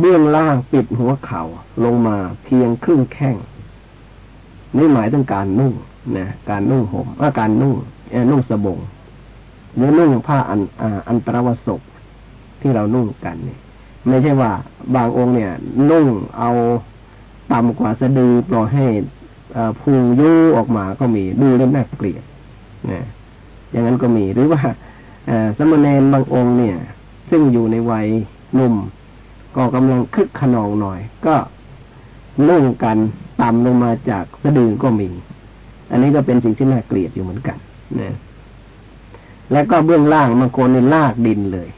เบื้องล่างปิดหัวเข่าลงมาเพียงครึ่งแข้ง นี่หมายถึงการนุ่งนะการนุ่งห่มว่าการนุ่งนุ่งสบงหรือนุ่งผ้าอันอันตรวสกที่เรานุ่งกันเนี่ยไม่ใช่ว่า บางองค์เนี่ย นุ่งเอาต่ำกว่าสะดือปล่อยให้พุงยู่ออกมาก็มีดูแล้วน่าเกลียดนะอย่างนั้นก็มีหรือว่าสมณเณรบางองค์เนี่ย ซึ่งอยู่ในวัยหนุ่ม ก็กำลังคึกขนองหน่อย ก็นุ่งกัน ต่ำลงมาจากสะดือก็มี อันนี้ก็เป็นสิ่งที่น่าเกลียดอยู่เหมือนกันนะแล้วก็เบื้องล่างบางคนในลากดินเลย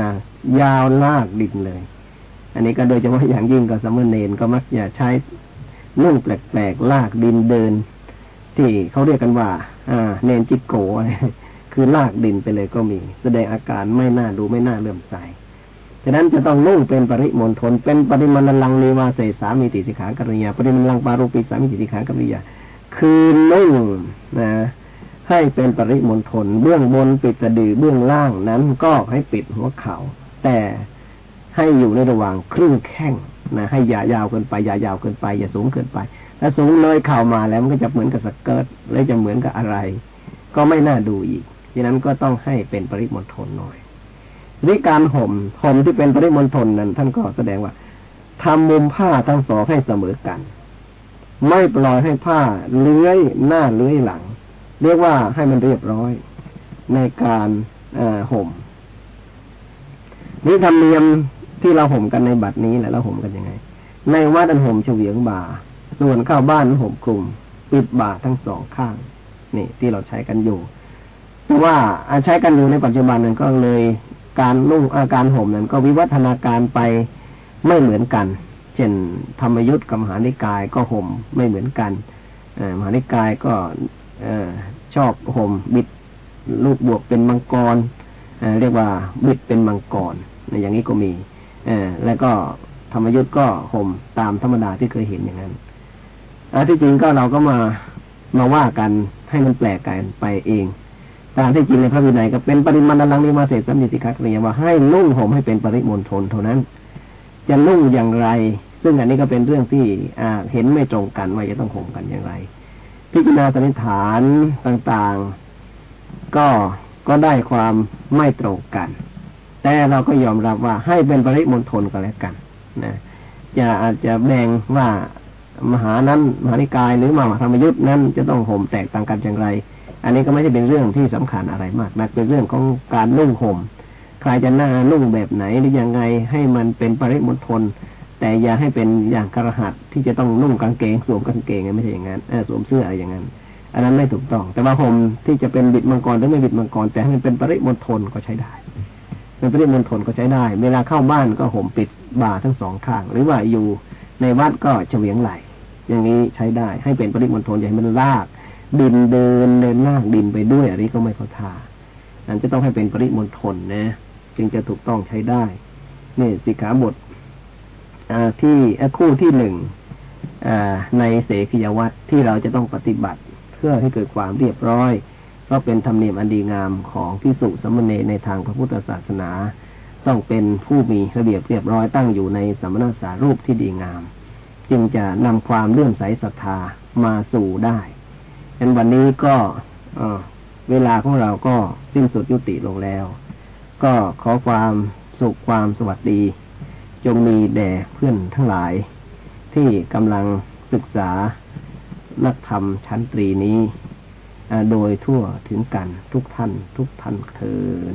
นะยาวลากดินเลย อันนี้ก็โดยเฉพาะอย่างยิ่งกับสมณเณรก็มักจะใช้นุ่งแปลกๆลากดินเดิน ที่เขาเรียกกันว่า อ่า เนนจิโกะคือลากดินไปเลยก็มี แสดงอาการไม่น่าดูไม่น่าเลื่อมใส ฉะนั้นจะต้องนุ่งเป็นปริมณฑลเป็นปริมณลังนิวาเสสามีติสิขากริยาปริมณลังปารุปิสามีติสิขากริยาคือนุ่งนะให้เป็นปริมณฑลเบื้องบนปิดสะดือเบื้องล่างนั้นก็ให้ปิดหัวเขา่าแต่ให้อยู่ในระหว่างครึ่งแข้งนะให้อย่ายาวเกินไปอย่ายาวเกินไป อย่าสูงเกินไป ถ้าสูงเลยเข่ามาแล้วมันก็จะเหมือนกับสเกิร์ตหรือจะเหมือนกับอะไร ก็ไม่น่าดูอีกฉะนั้นก็ต้องให้เป็นปริมณฑลหน่อย นี่การห่มห่มที่เป็นปริมณฑลนั้น ท่านก็แสดงว่าทำมุมผ้าทั้งสองให้เสมอกัน ไม่ปล่อยให้ผ้าเลื้อยหน้าเลื้อยหลัง เรียกว่าให้มันเรียบร้อยในการห่มนี่ธรรมเนียมที่เราห่มกันในบัดนี้แหละเราห่มกันยังไง ในวัดอันห่มเฉวียงบ่า ส่วนเข้าบ้านห่มกลุ่มปิดบ่าทั้งสองข้าง นี่ ที่เราใช้กันอยู่เพราะว่าใช้กันอยู่ในปัจจุบันนั้นก็เลย การนุ่งอาการห่มนั้นก็วิวัฒนาการไปไม่เหมือนกัน เช่นธรรมยุทธ์กับมหานิกายก็ห่มไม่เหมือนกันมหานิกายก็ชอบห่มบิดลูกบวกเป็นมังกรเรียกว่าบิดเป็นมังกรอย่างนี้ก็มีแล้วก็ธรรมยุทธ์ก็ห่มตามธรรมดาที่เคยเห็นอย่างนั้นที่จริงก็เราก็มามาว่ากันให้มันแปลกกันไปเอง ตามที่จริงในพระวินัยก็เป็นปริมาณลังนิมาเสสัมนิสิกักเรียว่าให้นุ่งห่มให้เป็นปริมณฑลเท่านั้น จะนุ่งอย่างไร ซึ่งอันนี้ก็เป็นเรื่องที่อ่าเห็นไม่ตรงกันว่าจะต้องห่มกันอย่างไร พิจารณาสันนิษฐานต่างๆ ก็ก็ได้ความไม่ตรงกัน แต่เราก็ยอมรับว่าให้เป็นปริมณฑลกันแล้วกันนะจะอาจจะแบ่งว่ามหานั้นมหานิกายหรือมหาธรรมยุทธ์นั้นจะต้องห่มแตกต่างกันอย่างไร อันนี้ก็ไม่ใช่เป็นเรื่องที่สำคัญอะไรมากนักเป็นเรื่องของการนุ่งห่มใครจะหน้านุ่งแบบไหนหรือยังไงให้มันเป็นปริมณฑลแต่อย่าให้เป็นอย่างกระหัตที่จะต้องนุ่งกางเกงสวมกางเกงไม่ใช่อย่างนั้นสวมเสื้ออะไรอย่างนั้น อันนั้นไม่ถูกต้อง แต่ว่าห่มที่จะเป็นบิดมังกรหรือไม่บิดมังกร แต่ให้มันเป็นปริมณฑลก็ใช้ได้เป็นปริมณฑลก็ใช้ได้ เวลาเข้าบ้านก็ห่มปิดบ่าทั้งสองข้าง หรือว่าอยู่ในวัดก็เฉวียงไหลอย่างนี้ใช้ได้ ให้เป็นปริมณฑลอย่าให้มันลาก ดินเดินเดินลากดินไปด้วยอันนี้ก็ไม่เข้าท่านั่นจะต้องให้เป็นปริมณฑลนะ จึงจะถูกต้องใช้ได้นี่สิกขาบทที่คู่ที่หนึ่งในเสกียวัตรที่เราจะต้องปฏิบัติ เพื่อให้เกิดความเรียบร้อยเพราะเป็นธรรมเนียมอันดีงามของพิสุสมณีในทางพระพุทธศาสนา ต้องเป็นผู้มีระเบียบเรียบร้อยตั้งอยู่ในสมณสารูปที่ดีงาม จึงจะนำความเลื่อมใสศรัทธามาสู่ได้ ฉะนั้นวันนี้ก็เวลาของเราก็สิ้นสุดยุติลงแล้ว ก็ขอความสุขความสวัสดี จงมีแด่เพื่อนทั้งหลาย ที่กำลังศึกษานักธรรมชั้นตรีนี้ โดยทั่วถึงกันทุกท่านทุกท่านเถิด